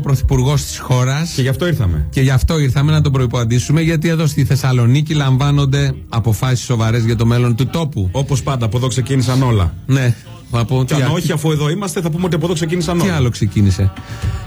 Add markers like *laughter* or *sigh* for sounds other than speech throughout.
ο πρωθυπουργός της χώρας. Και γι' αυτό ήρθαμε. Και γι' αυτό ήρθαμε να τον προπαντήσουμε, γιατί εδώ στη Θεσσαλονίκη λαμβάνονται αποφάσεις σοβαρές για το μέλλον του τόπου. Όπως πάντα, από εδώ ξεκίνησαν όλα. Ναι. Από Και τι, αν όχι, αφού εδώ είμαστε, θα πούμε ότι από εδώ ξεκίνησαν τι όλα. άλλο ξεκίνησε.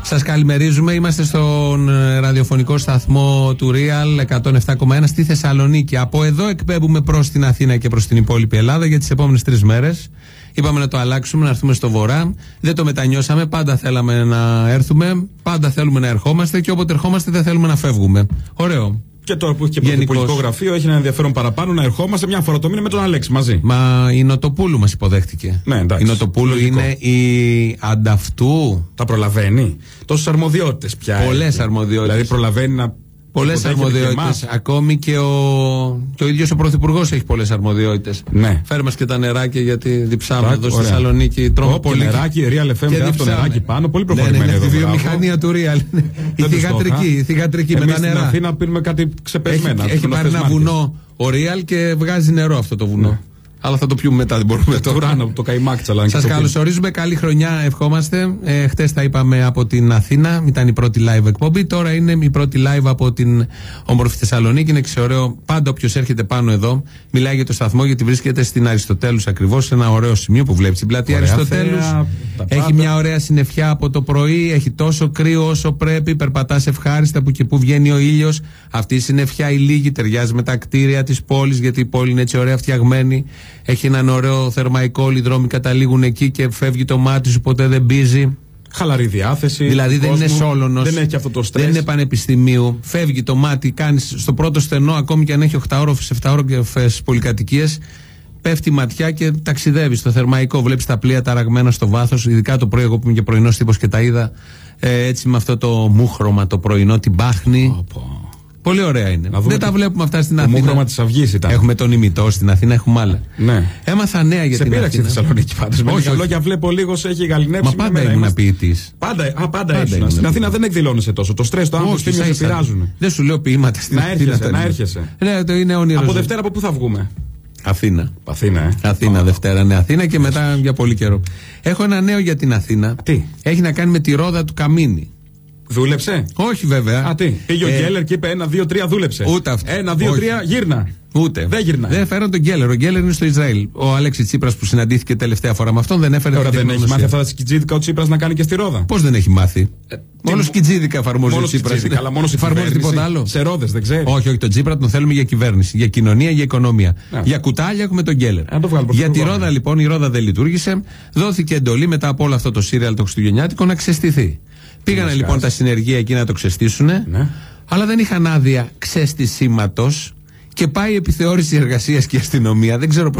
Σας καλημερίζουμε. Είμαστε στον ε, ραδιοφωνικό σταθμό του Real 107,1 στη Θεσσαλονίκη. Από εδώ εκπέμπουμε προς την Αθήνα και προς την υπόλοιπη Ελλάδα για τις επόμενες τρεις μέρες. Είπαμε να το αλλάξουμε, να έρθουμε στο βορρά. Δεν το μετανιώσαμε. Πάντα θέλαμε να έρθουμε. Πάντα θέλουμε να ερχόμαστε. Και όποτε ερχόμαστε δεν θέλουμε να φεύγουμε. Ωραίο. Και τώρα που έχει και Γενικώς. πρωθυπουργικό γραφείο, έχει ένα ενδιαφέρον παραπάνω να ερχόμαστε μια φορά το μήνα με τον Αλέξη μαζί. Μα η Νοτοπούλου μας υποδέχτηκε. Ναι, εντάξει. Η Νοτοπούλου Λογικό. είναι η ανταυτού. Τα προλαβαίνει. Τόσες αρμοδιότητες πια. Πολλές έχει. αρμοδιότητες. Δηλαδή προλαβαίνει να. Πολλές αρμοδιότητες. Ακόμη και ο, ίδιος ο Πρωθυπουργός έχει πολλές αρμοδιότητες. Ναι. Φέρ μας και τα νεράκια γιατί διψάμε Φρακ, εδώ στη Θεσσαλονίκη. Τρώμε πολύ. Νεράκι, Real FM, και το νεράκι πάνω. Πολύ προχωρημένο. Ναι, ναι, ναι, η βιομηχανία του Real. η θηγατρική. Η θηγατρική με τα νερά. Στην Αθήνα πίνουμε κάτι ξεπεσμένα. Έχει πάρει ένα βουνό ο Real και βγάζει νερό αυτό το βουνό. Ναι. Αλλά θα το πιούμε μετά, δεν μπορούμε Το τώρα. ουράνο, το καϊμάκι τσαλάνε. Σας καλωσορίζουμε. Καλή χρονιά, ευχόμαστε. Ε, Χτες τα είπαμε από την Αθήνα, ήταν η πρώτη live εκπομπή. Τώρα είναι η πρώτη live από την όμορφη Θεσσαλονίκη. Είναι ξεωραίο. Πάντα όποιος έρχεται πάνω εδώ, μιλάει για το σταθμό, γιατί βρίσκεται στην Αριστοτέλους ακριβώς, σε ένα ωραίο σημείο που βλέπει την πλατεία Ωραία Αριστοτέλους. θέα, τα Έχει πάντα. μια ωραία συννεφιά από το πρωί, έχει τόσο κρύο όσο πρέπει. Περπατάς ευχάριστα που και που βγαίνει ο ήλιος. Αυτή η συννεφιά η λίγη ταιριάζει με τα κτίρια της πόλης, γιατί η πόλη είναι έτσι ωραία φτιαγμένη. Έχει έναν ωραίο θερμαϊκό, όλοι οι δρόμοι καταλήγουν εκεί και φεύγει το μάτι σου, ποτέ δεν μπίζει. Χαλαρή διάθεση. Δηλαδή δεν είναι κόσμου. σόλωνος. Δεν έχει αυτό το στρε. Δεν είναι πανεπιστημίου. Φεύγει το μάτι, κάνεις στο πρώτο στενό, ακόμη και αν έχει 8 ώρε, 7 ώρε πολυκατοικίες. Πέφτει η ματιά και ταξιδεύει στο θερμαϊκό. Βλέπεις τα πλοία ταραγμένα στο βάθος. Ειδικά το πρωί, εγώ που είμαι και πρωινός τύπος και τα είδα. Ε, έτσι με αυτό το μούχρωμα το πρωινό, την πάχνη. Πολύ ωραία είναι. Να δούμε Δεν τι- τα βλέπουμε αυτά στην το Αθήνα. μούχρωμα της Αυγής ήταν. Έχουμε τον ημιτό στην Αθήνα, έχουμε άλλα. Ναι. Έμαθα νέα για Σε την πείραξε η Αθήνα. Θεσσαλονίκη πάντως. Με Όχι, λίγα όχι. λόγια βλέπω λίγος σε έχει γαλινέψει. Μα μια πάντα μέρα ήμουν είμαστε. ποιητής. Πάντα, α, πάντα, Πάντα ήσουν. ήμουν Στην Αθήνα ποιητής. δεν εκδηλώνεσαι τόσο. Το στρες, το άγχος, Όχι, τι ίσα σε ίσα. πειράζουν. Δεν σου λέω ποίηματα στην Να Αθήνα. έρχεσαι, τα να λέω. έρχεσαι. Ναι, το είναι όνειρο. Από ζωή. Δευτέρα από πού θα βγούμε; Αθήνα. Αθήνα, ε. Αθήνα, Δευτέρα, ναι, Αθήνα και μετά για πολύ καιρό. Έχω ένα νέο για την Αθήνα. Τι; Έχει να κάνει με τη ρόδα του Καμίνη. Δούλεψε; Όχι βέβαια. Α, τι. Πήγε ο Ε, Γκέλερ και είπε ένα, δύο, τρία, δούλεψε. Ούτε αυτό. Ένα, δύο, Όχι. τρία, γύρνα. Ούτε. Δεν γυρνάει. Δεν φέραν τον Γκέλερ. Ο Γκέλερ είναι στο Ισραήλ. Ο Αλέξης Τσίπρας που συναντήθηκε τελευταία φορά με αυτόν δεν έφερε Τώρα την δεν έχει τεχνογνωσία. μάθει αυτά τα σκιτζίδικα ο Τσίπρας να κάνει και στη ρόδα. Πώς δεν έχει μάθει; τι μόνο μου- σκιτζίδικα εφαρμόζει Μόνο ο Τσίπρας. σκιτζίδικα, αλλά μόνο σε εφαρμόζει κυβέρνηση. τίποτα άλλο. Σε ρόδες, δεν ξέρεις. Όχι, όχι, τον Τσίπρα τον θέλουμε για κυβέρνηση. Για κοινωνία, για οικονομία. Ναι. Για κουτάλια έχουμε τον Γκέλερ. Να το βγάλουμε Για τη πρωθυπουργό, Ρόδα ναι. λοιπόν, η Ρόδα δεν λειτουργήσε. Δόθηκε εντολή μετά από όλο αυτό το σύριαλ το Χριστουγεννιάτικο να ξεστηθεί. Πήγανε μας λοιπόν κάτσε. τα συνεργεία εκεί να το ξεστήσουν. Ναι. Αλλά δεν είχαν άδεια ξεστησίματος. Και πάει η επιθεώρηση εργασίας και η αστυνομία. Δεν ξέρω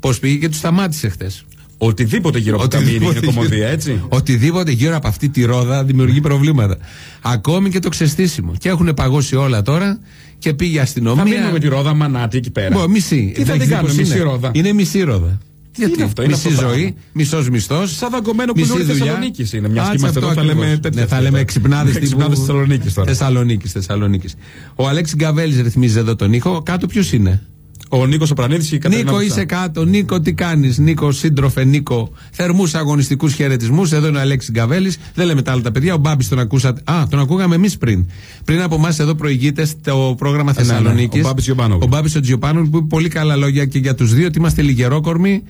πώς πήγε και τους σταμάτησε χτε. Οτιδήποτε γύρω από τα μήνυ είναι κομμωδία, έτσι. Οτιδήποτε γύρω από αυτή τη ρόδα δημιουργεί προβλήματα. Ακόμη και το ξεστήσιμο. Και έχουν παγώσει όλα τώρα και πήγε η αστυνομία. Θα μείνουμε με τη ρόδα μανάτι εκεί πέρα. Μπο, μισή. Τι θα Δεν την ξέρεις κάνουμε, πώς μισή είναι. ρόδα; Είναι μισή ρόδα. Γιατί είναι αυτό, είναι μισή αυτό το ζωή, πράγμα. μισός μισθός. Σαν δαγκωμένο πουλούρι Θεσσαλονίκης είναι, μιας και είμαστε εδώ, θα λέμε τέτοια Ναι, θα λέμε θέματα. εξυπνάδε Εξυπνάδες Θεσσαλονίκης τώρα. Θεσσαλονίκης, Θεσσαλονίκης. Ο Αλέξης Γκαβέλης ρυθμίζει εδώ τον ήχο. Κάτω ποιος είναι; Ο Νίκος Οπρανίδη και η Κατερίνα Νίκο, Βουτσά. είσαι κάτω. Νίκο, τι κάνεις; Νίκο, σύντροφε, Νίκο. Θερμούς αγωνιστικούς χαιρετισμούς. Εδώ είναι ο Αλέξης Γκαβέλης. Δεν λέμε τα άλλα τα παιδιά. Ο Μπάμπης τον ακούσατε. Α, τον ακούγαμε εμείς πριν. Πριν από εμάς εδώ προηγείται στο πρόγραμμα ναι, ναι. Θεσσαλονίκης. Ο Μπάμπης Γιωμπάνογλου. Ο Μπάμπης ο Τζιοπάνογλου που είπε πολύ καλά λόγια και για τους δύο ότι είμαστε λιγερόκορμοι.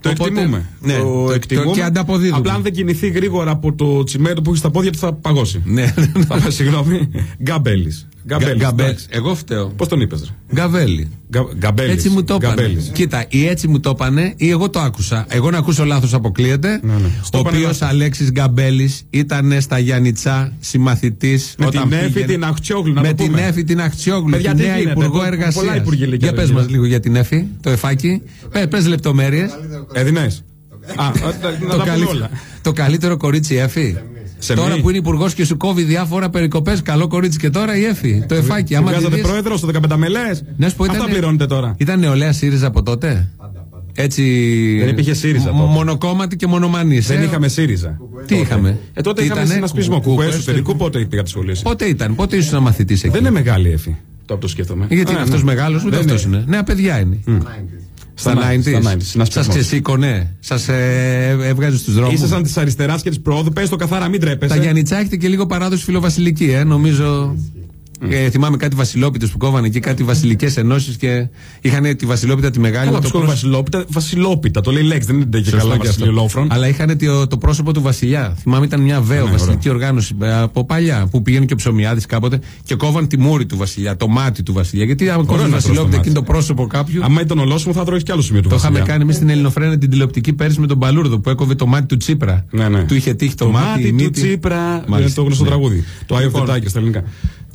Το Οπότε- εκτιμούμε. Ναι, το το- εκτιμούμε. το- και ανταποδίδουμε. Απλά αν δεν κινηθεί γρήγορα από το τσιμέντο που έχει στα πόδια του θα παγώσει. Ναι. θα πάει, συγγνώμη. Γκαμπέλης. Γκαμπέλης. Γκαμπέ- εντάξει. Εγώ φταίω. Πώς τον είπες, Γκαβέλη. Γκαμπέλης. Έτσι μου το είπανε. Κοίτα, ή έτσι μου το είπανε ή εγώ το άκουσα. Εγώ να ακούσω λάθος αποκλείεται. Ναι, ναι. Στο Ο είπανε οποίος λάθος. Αλέξης Γκαμπέλης ήταν στα Γιάννητσά συμμαθητής. Με την Εύη την Αχτσιόγλου, να Με το την πούμε. Εύη την Αχτσιόγλου, Παιδιά, τη τι νέα γίνεται, Υπουργό πο- Εργασίας. πολλά υπουργοί λέγεται, Για πες λέγεται. μας λίγο για την Εύη, το εφάκι. Πες λεπτομέρειες. Έδινες. Α, να τα Το, πούμε καλύ- όλα. το καλύτερο κορίτσι η Εφη. Σε Τώρα μη. που είναι υπουργός και σου κόβει διάφορα περικοπές, καλό κορίτσι και τώρα η Εφη. Το εφάκι. Άμα τη Βγάζατε δεις- πρόεδρο στο 15 μελέ. Να σου πω, Αυτά ήταν- πληρώνετε τώρα. Ήταν νεολαία ΣΥΡΙΖΑ από τότε; Έτσι. Δεν υπήρχε ΣΥΡΙΖΑ τότε. Μονοκόμματη και μονομανής. Δεν είχαμε ΣΥΡΙΖΑ. Τι είχαμε; Ε, τότε Τι είχαμε ήτανε; συνασπισμό. Κου- Κουκουέ κουκουέ εσωτερικού. Πότε πήγατε σχολείο. εσύ; Πότε ήταν, πότε ήσουν μαθητή εκεί. Δεν είναι μεγάλη έφη. Τώρα που το σκέφτομαι. Γιατί Α, είναι αυτός ναι. μεγάλος, ούτε Δεν αυτός είναι. Νέα παιδιά είναι. Στα Στα 90s, 90s. στα 90s, Σας συνασπισμός. ξεσήκωνε, σας έβγαζες στου δρόμους. Ήσασταν της αριστεράς και της προόδου. Πες το καθαρά, μην Τα τρέπεσαι. Γιάννητσά έχετε και λίγο παράδοση φιλοβασιλική, ε, νομίζω. Ε, θυμάμαι κάτι βασιλόπιτες που κόβανε εκεί, κάτι βασιλικές ενώσεις και είχαν τη βασιλόπιτα τη μεγάλη. Καλά, με το ψυχο πρόσωπο- βασιλόπιτα, βασιλόπιτα. Το λέει λέξη, δεν είναι και Σωστό καλά και αυτό. βασιλιολόφρον. Αλλά είχαν το, το πρόσωπο του Βασιλιά. Θυμάμαι ήταν μια βέο Ναι, βασιλική οργάνωση ε, από παλιά που πήγαινε και ο ψωμιάδης κάποτε και κόβαν τη μούρη του Βασιλιά, το μάτι του Βασιλιά. Γιατί αν κόβει να τρως το Βασιλόπιτα μάτι. εκείνο το πρόσωπο κάποιου. Άμα ήταν ολόσωμο, θα τρώει κι άλλο σημείο του Το είχαμε βασιλιά. κάνει εμείς στην Ελληνοφρένα την τηλεοπτική πέρυσι με τον Παλούρδο που έκοβε το μάτι του Τσίπρα. Ναι, ναι. Του είχε τύχει το, Το μάτι, η μάτι του μύτη. Τσίπρα. Μάλιστα. Είναι το γνωστό Ναι. τραγούδι. Το Άιο Λοιπόν, Φετάκι στα ελληνικά.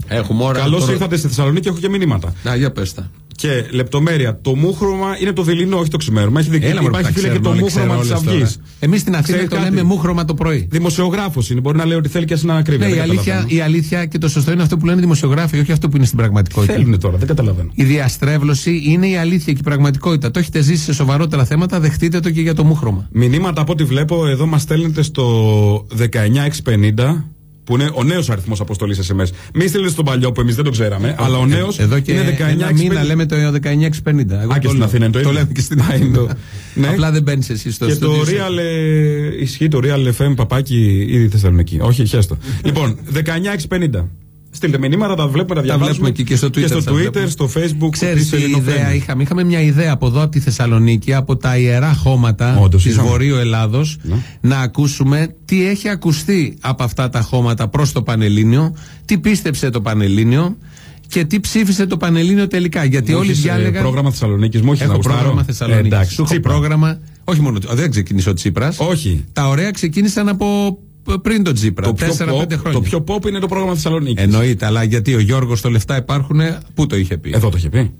Έχουμε ώρα. Καλώς τώρα- ήρθατε στη Θεσσαλονίκη, έχω και μηνύματα. Να, για πες τα. Και λεπτομέρεια. Το μούχρωμα είναι το δειλινό, όχι το ξημέρωμα. Έχει δίκιο. Έλα, μωρέ, Υπάρχει τα φίλε και το ξέρουν όλοι, μούχρωμα της ξέρω όλες Αυγής. τώρα. Εμείς στην Αθήνα Ξέρεις το κάτι; λέμε μούχρωμα το πρωί. Δημοσιογράφος είναι. Μπορεί να λέει ότι θέλει και να ακρίβεια. Ναι, η δεν αλήθεια, καταλαβαίνω. η αλήθεια και το σωστό είναι αυτό που λένε οι δημοσιογράφοι, όχι αυτό που είναι στην πραγματικότητα. Θέλουν τώρα, δεν καταλαβαίνω. Η διαστρέβλωση είναι η αλήθεια και η πραγματικότητα. Το έχετε ζήσει σε σοβαρότερα θέματα, δεχτείτε το και για το μούχρωμα. Μηνύματα από ό,τι βλέπω εδώ μας στέλνετε στο 19650 που είναι ο νέος αριθμός αποστολής SMS. Μην στείλετε στον παλιό που εμείς δεν το ξέραμε, αλλά ο νέος Ε, Εδώ και είναι ένα μήνα 19650. λέμε το 19650. Εγώ Α, και το στην λέω. Αθήνα είναι το ίδιο. λέμε και στην Α, είναι Αθήνα. το- *laughs* Ναι. Απλά δεν μπαίνεις εσύ στο Και το στούντιο σου. Real ε, ισχύει το Real FM παπάκι ήδη Θεσσαλονίκη. Όχι, χέστο. λοιπόν, 19650. Στείλτε μηνύματα, τα βλέπουμε, τα διαβάζουμε. βλέπουμε εκεί και στο Twitter Και στο θα Twitter, βλέπουμε. στο Facebook. Ξέρεις της τι Ελληνοφρένειας. ιδέα είχαμε. Είχαμε μια ιδέα από εδώ, από τη Θεσσαλονίκη, από τα ιερά χώματα Όντως, της είχαμε. Βορείου Ελλάδος, Ναι. να ακούσουμε τι έχει ακουστεί από αυτά τα χώματα προς το Πανελλήνιο, τι πίστεψε το Πανελλήνιο και τι ψήφισε το Πανελλήνιο τελικά. Γιατί Μου όλοι έχεις, ε, διάλεγαν. πρόγραμμα Θεσσαλονίκης, μου έχει Έχω να γουστάρω. πρόγραμμα Ε, Θεσσαλονίκης. εντάξει, Σου έχω Τσίπρα. πρόγραμμα. Όχι μόνο. Δεν ξεκίνησε ο Τσίπρας. Όχι. Τα ωραία ξεκίνησαν από πριν τον Τσίπρα. Το πιο, 4-5 pop, χρόνια. το πιο pop είναι το πρόγραμμα Θεσσαλονίκης. Εννοείται, αλλά γιατί ο Γιώργος το λεφτά υπάρχουν, πού το είχε πει; Εδώ το είχε πει.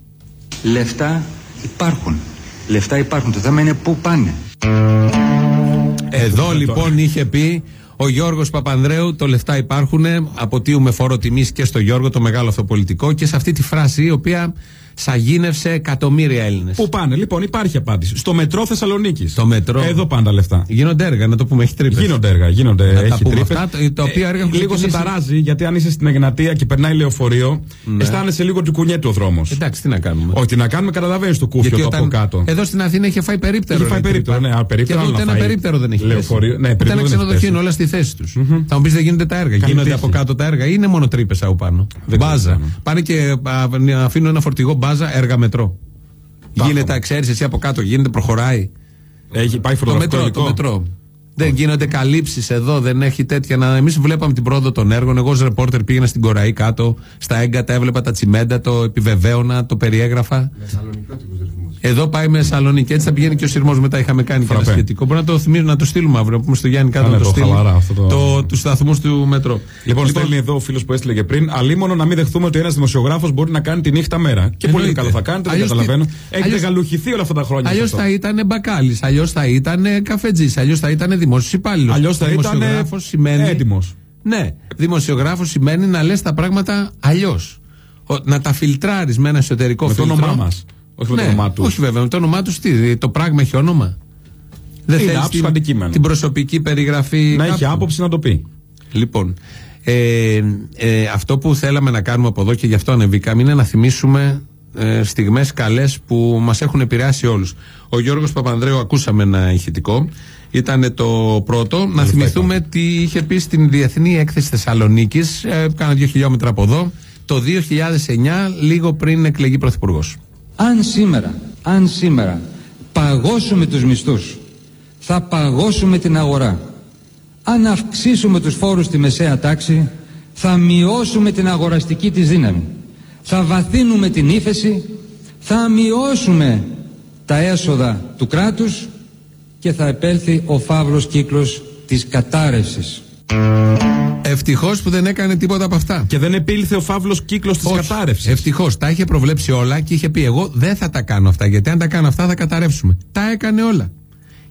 Λεφτά υπάρχουν. Λεφτά υπάρχουν. Το θέμα είναι πού πάνε. Εδώ λοιπόν είχε πει ο Γιώργος Παπανδρέου: Το λεφτά υπάρχουν. Αποτείουμε φόρο τιμής και στο Γιώργο, το μεγάλο αυτό πολιτικό. Και σε αυτή τη φράση η οποία σαγίνευσε εκατομμύρια Έλληνες. Πού πάνε, λοιπόν, υπάρχει απάντηση. Στο μετρό Θεσσαλονίκη. Στο μετρό. Εδώ πάνε τα λεφτά. Γίνονται έργα, να το πούμε, έχει τρύπες. Γίνονται έργα, γίνονται. Να τα έχει πούμε τρύπες. αυτά, τα- τα οποία έργα έχουν Λίγο σε ξεκινήσει. ταράζει, γιατί αν είσαι στην Εγνατία και περνάει λεωφορείο, αισθάνεσαι λίγο του κουνιέτου ο δρόμος. Εντάξει, τι να κάνουμε. Όχι, τι να κάνουμε, καταλαβαίνεις το κούφιο το από κάτω. Εδώ στην Αθήνα είχε φάει περίπτερο. Είχε φάει ρε, περίπτερο, τρύπα. ναι, α, περίπτερο Και εδώ άλλο ούτε να ένα φάει. περίπτερο δεν έχει. Λεωφορείο, θέση. ναι, Ούτε περίπτερο ένα δεν έχει ξενοδοχείο θέση. είναι όλα στη θέση τους. Θα μου πεις δεν γίνονται τα έργα. Γίνονται τύχη. από κάτω τα έργα. ή Είναι μόνο τρύπες από πάνω. Δεν Μπάζα. ξέρω. Πάνε και α, να αφήνουν ένα φορτηγό μπάζα έργα μετρό. Τα Γίνεται, ξέρεις εσύ από κάτω, γίνεται, προχωράει. Έχει πάει Το φωτογραφικό μετρό, το υλικό. μετρό. Δεν γίνονται καλύψεις εδώ, δεν έχει τέτοια. Να... Εμείς βλέπαμε την πρόοδο των έργων. Εγώ ως ρεπόρτερ πήγαινα στην Κοραή κάτω, στα έγκατα, έβλεπα τα τσιμέντα, το επιβεβαίωνα, το περιέγραφα. Εδώ πάει με Σαλονίκη. Έτσι θα πηγαίνει και ο σειρμός μετά. Είχαμε κάνει και ένα Φραπέ. σχετικό. Μπορεί να το θυμίσουμε, να το στείλουμε αύριο. Να πούμε στο Γιάννη κάτω Α, ναι, να το το στείλει. χαλαρά αυτό το- το, τους σταθμούς του μετρό. Λοιπόν, στέλνει εδώ ο φίλος που έστειλε και πριν. Αλίμονο να μην δεχθούμε ότι ένας δημοσιογράφος μπορεί να κάνει τη νύχτα μέρα. Και πολύ Εννοείται. καλά θα κάνετε, δεν Αλλιώς τι- καταλαβαίνω. Έχετε αλλιώς- γαλουχηθεί όλα αυτά τα χρόνια. σε Αλλιώς αυτό. θα ήταν μπακάλι, αλλιώς θα ήταν καφετζής, αλλιώς θα ήταν δημόσιος υπάλληλος. Αλλιώς θα ήταν σημαίνει. έτοιμος. Ναι, δημοσιογράφος σημαίνει να λες τα πράγματα αλλιώς. Να τα φιλτράρεις με ένα εσωτερικό Με το φίλτρο. όνομά μας, όχι με το Ναι, όνομά τους. Όχι βέβαια, με το όνομά τους τι, το πράγμα έχει όνομα. Δεν Είναι θέλεις άψογο την, αντικείμενο. την προσωπική περιγραφή. Να έχει κάποιου. άποψη να το πει. Λοιπόν, ε, ε, αυτό που θέλαμε να κάνουμε από εδώ και γι' αυτό ανεβήκαμε είναι να θυμίσουμε ε, στιγμές καλές που μας έχουν επηρεάσει όλους. Ο Γιώργος Παπανδρέου ακούσαμε ένα ηχητικό. Ήταν το πρώτο. Να θυμηθούμε τι είχε πει στην Διεθνή Έκθεση Θεσσαλονίκης, ε, κάνα δύο χιλιόμετρα από εδώ, το 2009, λίγο πριν εκλεγεί Πρωθυπουργός. Αν σήμερα, αν σήμερα παγώσουμε τους μισθούς, θα παγώσουμε την αγορά. Αν αυξήσουμε τους φόρους στη μεσαία τάξη, θα μειώσουμε την αγοραστική της δύναμη, θα βαθύνουμε την ύφεση, θα μειώσουμε τα έσοδα του κράτους και θα επέλθει ο φαύλος κύκλος της κατάρρευσης. Ευτυχώς που δεν έκανε τίποτα από αυτά. Και δεν επήλθε ο φαύλος κύκλος της κατάρρευσης. Ευτυχώς. Τα είχε προβλέψει όλα και είχε πει: Εγώ δεν θα τα κάνω αυτά. Γιατί αν τα κάνω αυτά θα καταρρεύσουμε. Τα έκανε όλα.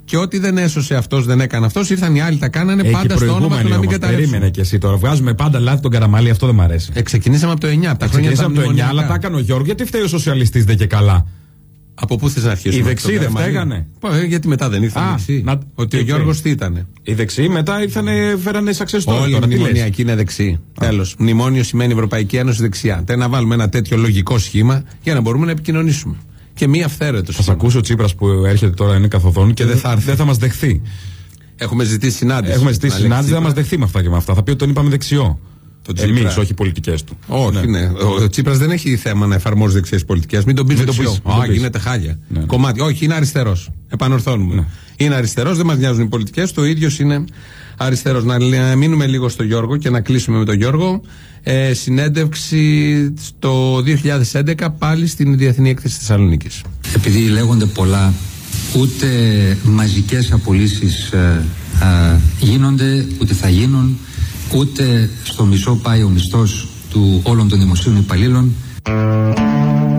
Και ό,τι δεν έσωσε αυτός, δεν έκανε αυτός, ήρθαν οι άλλοι, τα κάνανε Έχει πάντα στο όνομα του να μην καταρρεύσουν. Περίμενε και εσύ τώρα. Βγάζουμε πάντα λάθη τον καραμάλι, αυτό δεν μ' αρέσει. Ε, ξεκινήσαμε από το 9, από τα χρόνια Ξεκινήσαμε τα από το 9, αλλά μνημονιακά. τα έκανε ο Γιώργος. Γιατί φταίει ο σοσιαλιστής δεν και καλά. Από πού θες να αρχίσουμε. Οι από δεξιοί τον δεν Καραμαλή; φταίγανε; Πω, ε, γιατί μετά δεν ήρθαν Α, οι δεξιοί. να- Ότι τι ο Γιώργος λέει. τι ήταν. Οι δεξιοί μετά ήρθανε, φέρανε success story. Όλοι οι τώρα, τι λες; μνημονιακοί είναι δεξιοί. Τέλος. Μνημόνιο σημαίνει Ευρωπαϊκή Ένωση δεξιά. Τε να βάλουμε ένα τέτοιο λογικό σχήμα για να μπορούμε να επικοινωνήσουμε. Και μη αυθαίρετος. Θα σα ακούσει ο Τσίπρας που έρχεται τώρα είναι καθοδόν και δεν θα έρθει. δεν θα μας δεχθεί. Έχουμε ζητήσει συνάντηση. Έχουμε ζητήσει Αλέξη συνάντηση, δεν θα Τσίπρα. μας δεχθεί με αυτά και με αυτά. Θα πει ότι τον είπαμε δεξιό. Τον Τσίπρα. Εμεί, όχι οι πολιτικές του. Όχι, ναι. Ο, ο Τσίπρας δεν έχει θέμα να εφαρμόζει δεξιές πολιτικές. Μην τον πεις Μην το δεξιό. πεις, μην το Α, πεις. γίνεται χάλια. Ναι, ναι. Κομμάτι. Όχι, είναι αριστερός. Επανορθώνουμε. Είναι αριστερός, δεν μας νοιάζουν οι πολιτικές του. Ο ίδιος είναι αριστερός. Να λ- μείνουμε λίγο στο Γιώργο και να κλείσουμε με τον Γιώργο. Ε, συνέντευξη το 2011 πάλι στην Διεθνή Έκθεση Θεσσαλονίκης. Επειδή λέγονται πολλά, ούτε μαζικές απολύσεις ε, ε, γίνονται, ούτε θα γίνουν, ούτε στο μισό πάει ο μισθός του όλων των δημοσίων υπαλλήλων.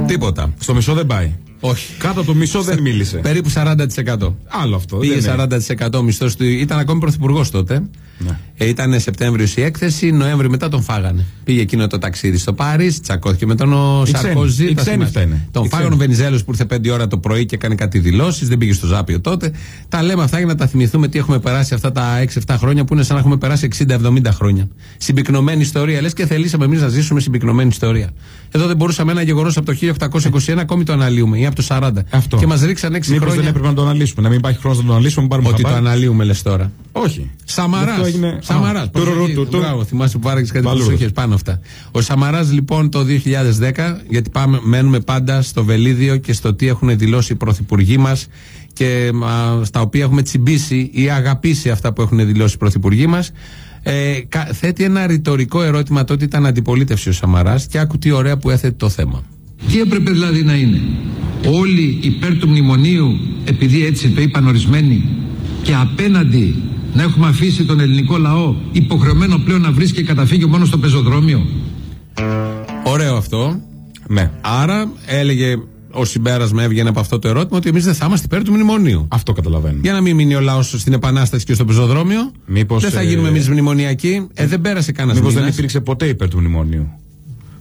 Τίποτα. Στο μισό δεν πάει. Όχι. Κάτω από το μισό δεν μίλησε. Περίπου 40%. Άλλο αυτό. Πήγε δεν είναι. 40% μισθός του. Ήταν ακόμη πρωθυπουργός τότε. Ναι. Ε, ήταν Σεπτέμβριος η έκθεση, Νοέμβριο μετά τον φάγανε. Πήγε εκείνο το ταξίδι στο Πάρις, τσακώθηκε με τον ο Οι ξένοι. Σαρκοζή. Οι τα ξένοι θυμάστε. φταίνε. Τον Οι φάγανε ο ξένοι. Βενιζέλος που ήρθε 5 ώρα το πρωί και έκανε κάτι δηλώσεις, δεν πήγε στο Ζάπιο τότε. Τα λέμε αυτά για να τα θυμηθούμε τι έχουμε περάσει αυτά τα 6-7 χρόνια που είναι σαν να έχουμε περάσει 60-70 χρόνια. Συμπυκνωμένη ιστορία. Λες και θελήσαμε εμείς να ζήσουμε συμπυκνωμένη ιστορία. Εδώ δεν μπορούσαμε ένα γεγονός από το 1821 ακόμη το αναλύουμε ή από το 40. Αυτό. Και μας ρίξαν 6 Μήπως χρόνια. δεν έπρεπε να το αναλύσουμε. Να μην υπάρχει χρόνος να το αναλύσουμε. να πάρουμε Ότι το χαμπάρι. αναλύουμε λες τώρα. Όχι. Σαμαράς. Αυτό έγινε- Σαμαράς. Α, τουρουρου, του, του. Μπράβο, θυμάσαι που πάρεξε κάτι Μπαλούρος. προσοχές πάνω αυτά. Ο Σαμαράς λοιπόν το 2010, γιατί πάμε, μένουμε πάντα στο βελίδιο και στο τι έχουν δηλώσει οι πρωθυπουργοί μας και α, στα οποία έχουμε τσιμπήσει ή αγαπήσει αυτά που έχουν δηλώσει οι πρωθυπουργοί μας. Ε, κα- θέτει ένα ρητορικό ερώτημα τότε ήταν αντιπολίτευση ο Σαμαράς και άκου τι ωραία που έθετε το θέμα. Τι έπρεπε δηλαδή να είναι; Όλοι υπέρ του μνημονίου επειδή έτσι το είπαν ορισμένοι και απέναντι να έχουμε αφήσει τον ελληνικό λαό υποχρεωμένο πλέον να βρίσκει καταφύγιο μόνο στο πεζοδρόμιο. Ωραίο αυτό. Ναι. Άρα έλεγε ο συμπέρασμα έβγαινε από αυτό το ερώτημα ότι εμείς δεν θα είμαστε υπέρ του μνημονίου. Αυτό καταλαβαίνω. Για να μην μείνει ο λαός στην Επανάσταση και στο πεζοδρόμιο. Μήπως, δεν θα ε, γίνουμε εμείς μνημονιακοί. Ε, δεν πέρασε κανένας Μήπως μήνας. δεν υπήρξε ποτέ υπέρ του μνημονίου.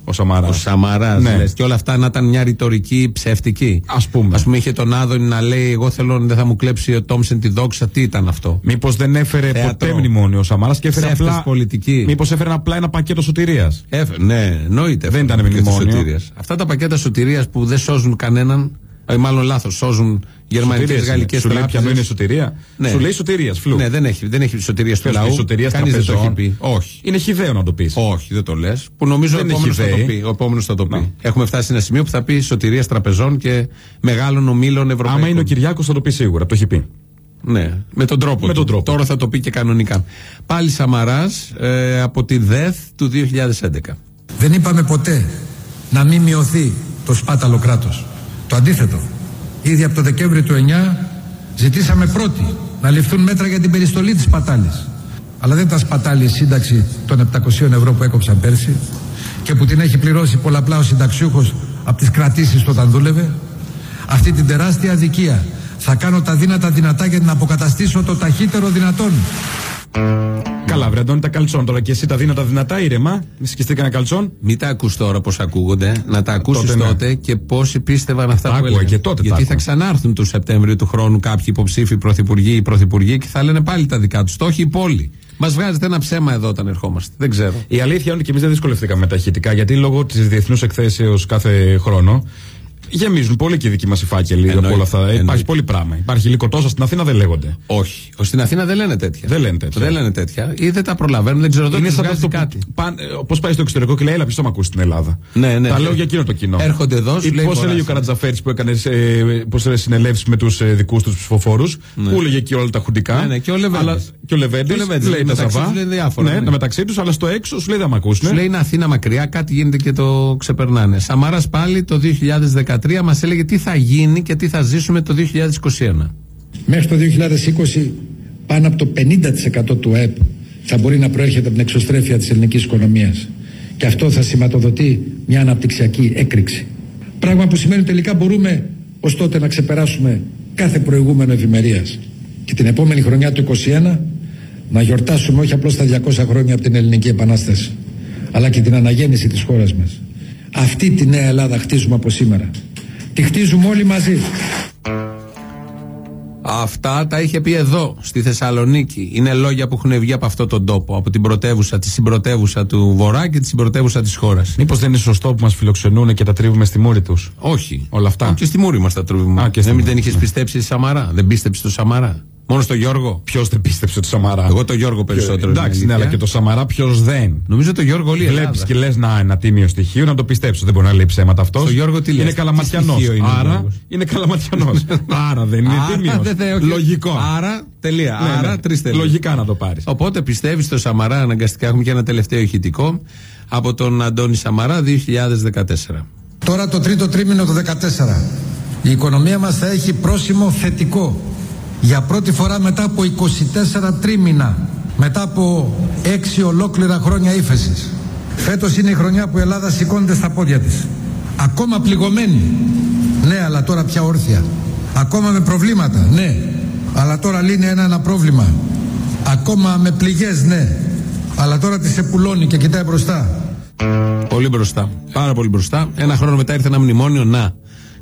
Ο Σαμαράς. Ο Σαμαράς, Ναι. λες, και όλα αυτά να ήταν μια ρητορική ψεύτικη. Ας πούμε. Α πούμε, είχε τον Άδωνη να λέει: Εγώ θέλω δεν θα μου κλέψει ο Τόμσεν τη δόξα. Τι ήταν αυτό; Μήπως δεν έφερε Θέατρο. ποτέ μνημόνιο ο Σαμαράς και έφερε Ψεύτες απλά. πολιτική. Μήπως έφερε απλά ένα πακέτο σωτηρίας; Έφε, ναι, εννοείται. Δεν αυτό ήταν το πακέτο μνημόνιο. σωτηρίας. Αυτά τα πακέτα σωτηρίας που δεν σώζουν κανέναν. Ε, μάλλον λάθος, σώζουν γερμανικές γαλλικές Σου λέει τράπεζε. ποιανού είναι σωτηρία. Ναι. Σου λέει σωτηρία, φλου. Ναι, δεν έχει, δεν έχει σωτηρία του Ποιος λαού. λέει σωτηρίας Κανείς δεν το έχει τραπεζών. πει. Όχι. Είναι χιδαίο να το πεις. Όχι, δεν το λες. Που νομίζω Δεν ο επόμενος έχει θα το ιδέα. πει. Ο επόμενος θα το πει. Να. Έχουμε φτάσει σε ένα σημείο που θα πει σωτηρία τραπεζών και μεγάλων ομίλων ευρωπαϊκών. Άμα είναι ο Κυριάκος θα το πει σίγουρα. Το έχει πει. Ναι, με τον τρόπο. Με του. τον τρόπο. Τώρα θα το πει και κανονικά. Πάλι Σαμαράς ε, από τη ΔΕΘ του 2011. Δεν είπαμε ποτέ να μην μειωθεί το σπάταλο κράτος. Το αντίθετο. Ήδη από το Δεκέμβριο του 9 ζητήσαμε πρώτοι να ληφθούν μέτρα για την περιστολή της σπατάλης. Αλλά δεν τα σπατάλη η σύνταξη των 700 ευρώ που έκοψαν πέρσι και που την έχει πληρώσει πολλαπλά ο συνταξιούχος από τις κρατήσεις του όταν δούλευε. Αυτή την τεράστια αδικία θα κάνω τα δύνατα δυνατά για να την αποκαταστήσω το ταχύτερο δυνατόν. Καλά, βρε Αντώνη, τα καλτσόν τώρα και εσύ τα δίνω τα δυνατά ήρεμα. Μη σκιστεί κανένα καλτσόν. Μην τα ακούς τώρα πώς ακούγονται, να τα ακούσεις τότε, Τότε ναι. και πόσοι πίστευαν αυτά Τα που άκουγα έλεγαν. και τότε τα Γιατί θα άκουγα. ξανάρθουν του Σεπτέμβριο του χρόνου κάποιοι υποψήφοι πρωθυπουργοί ή πρωθυπουργοί και θα λένε πάλι τα δικά τους. Το όχι η πόλη. Μας βγάζετε ένα ψέμα εδώ όταν ερχόμαστε. Δεν ξέρω. Η αλήθεια είναι ότι και εμείς δεν δυσκολευτήκαμε με τα ηχητικά γιατί λόγω της διεθνούς εκθέσεως κάθε χρόνο Γεμίζουν πολύ και οι δικοί μας οι φάκελοι από Εννοείται, όλα αυτά. εννοείται. Υπάρχει πολύ πράγμα. Υπάρχει υλικό τόσο στην Αθήνα δεν λέγονται. Όχι. Ως Στην Αθήνα δεν λένε τέτοια. Δεν λένε τέτοια. Δεν λένε τέτοια. Ή δεν τα προλαβαίνουν, δεν ξέρω. Δεν Είναι τους σαν βγάζει αυτό κάτι. Πώ πάει στο εξωτερικό και λέει, Έλα, ποιος θα με ακούσει στην Ελλάδα. Ναι, ναι. Τα λέω για εκείνο το κοινό. Έρχονται εδώ, σου λέει, Πώς «Φοράς». έλεγε ο Καρατζαφέρης που έκανε συνελεύσεις με τους δικούς τους ψηφοφόρους. Που έλεγε εκεί όλα τα χουντικά. Ναι, ναι, και ο Λεβέντης. Αλλά- Και ο Λεβέντης. Και ο Λεβέντης, Λέει τα μεταξύ σαβά. τους λένε διάφορα, Ναι, ναι. μεταξύ τους, αλλά στο έξω σου λέει δεν με ακούσουν. Σου λέει είναι Αθήνα μακριά, κάτι γίνεται και το ξεπερνάνε. Σαμάρας πάλι το 2013 μας έλεγε τι θα γίνει και τι θα ζήσουμε το 2021. Μέχρι το 2020 πάνω από το 50% του ΕΠ θα μπορεί να προέρχεται από την εξωστρέφεια της ελληνικής οικονομίας. Και αυτό θα σηματοδοτεί μια αναπτυξιακή έκρηξη. Πράγμα που σημαίνει ότι τελικά μπορούμε ως τότε να ξεπεράσουμε κάθε προηγούμενο ευημερίας. Και την επόμενη χρονιά του 2021 να γιορτάσουμε όχι απλώς τα 200 χρόνια από την Ελληνική Επανάσταση αλλά και την αναγέννηση της χώρας μας. Αυτή τη νέα Ελλάδα χτίζουμε από σήμερα. Τη χτίζουμε όλοι μαζί. Αυτά τα είχε πει εδώ, στη Θεσσαλονίκη. Είναι λόγια που έχουν βγει από αυτόν τον τόπο, από την πρωτεύουσα, τη συμπρωτεύουσα του Βορρά και τη συμπρωτεύουσα της χώρας. Μήπως δεν είναι σωστό που μας φιλοξενούν και τα τρίβουμε στη μούρη τους; Όχι. Όλα αυτά; Όχι, και στη μούρη μας τα τρώμε. Α, και στη Δεν, μούρη, δεν είχες ναι. πιστέψει στη Σαμαρά. Δεν πίστεψε στο Σαμαρά. Μόνο στο Γιώργο. Ποιος δεν πίστεψε το Σαμαρά. Εγώ το Γιώργο περισσότερο. είναι Εντάξει, η ναι, αλλά αλήθεια. και το Σαμαρά ποιος δεν. Νομίζω το Γιώργο όλη η Βλέπεις Ελλάδα. και λες να ένα τίμιο στοιχείο να το πιστέψω. Δεν μπορεί να λέει ψέματα αυτός. Στο Γιώργο τι λες, Είναι τι καλαματιανός. στοιχείο είναι ο Άρα Γιώργος; είναι καλαματιανός. *laughs* Άρα δεν είναι Άρα, τίμιος. δεν θα- όχι. Λογικό. Άρα, τελεία. Ναι, Άρα, ναι. τρεις τελεία. Λογικά να το πάρεις. Οπότε πιστεύεις στο Σαμαρά, αναγκαστικά έχουμε και ένα τελευταίο ηχητικό από τον Αντώνη Σαμαρά 2014. Τώρα το τρίτο τρίμηνο το 2014 η οικονομία μας θα έχει πρόσημο θετικό για πρώτη φορά μετά από 24 τρίμηνα μετά από 6 ολόκληρα χρόνια ύφεσης φέτος είναι η χρονιά που η Ελλάδα σηκώνεται στα πόδια της ακόμα πληγωμένη ναι αλλά τώρα πια όρθια ακόμα με προβλήματα ναι αλλά τώρα λύνει ένα-ένα πρόβλημα ακόμα με πληγές ναι αλλά τώρα τη επουλώνει και κοιτάει μπροστά Πολύ μπροστά. Πάρα πολύ μπροστά. Ένα χρόνο μετά ήρθε ένα μνημόνιο. Να.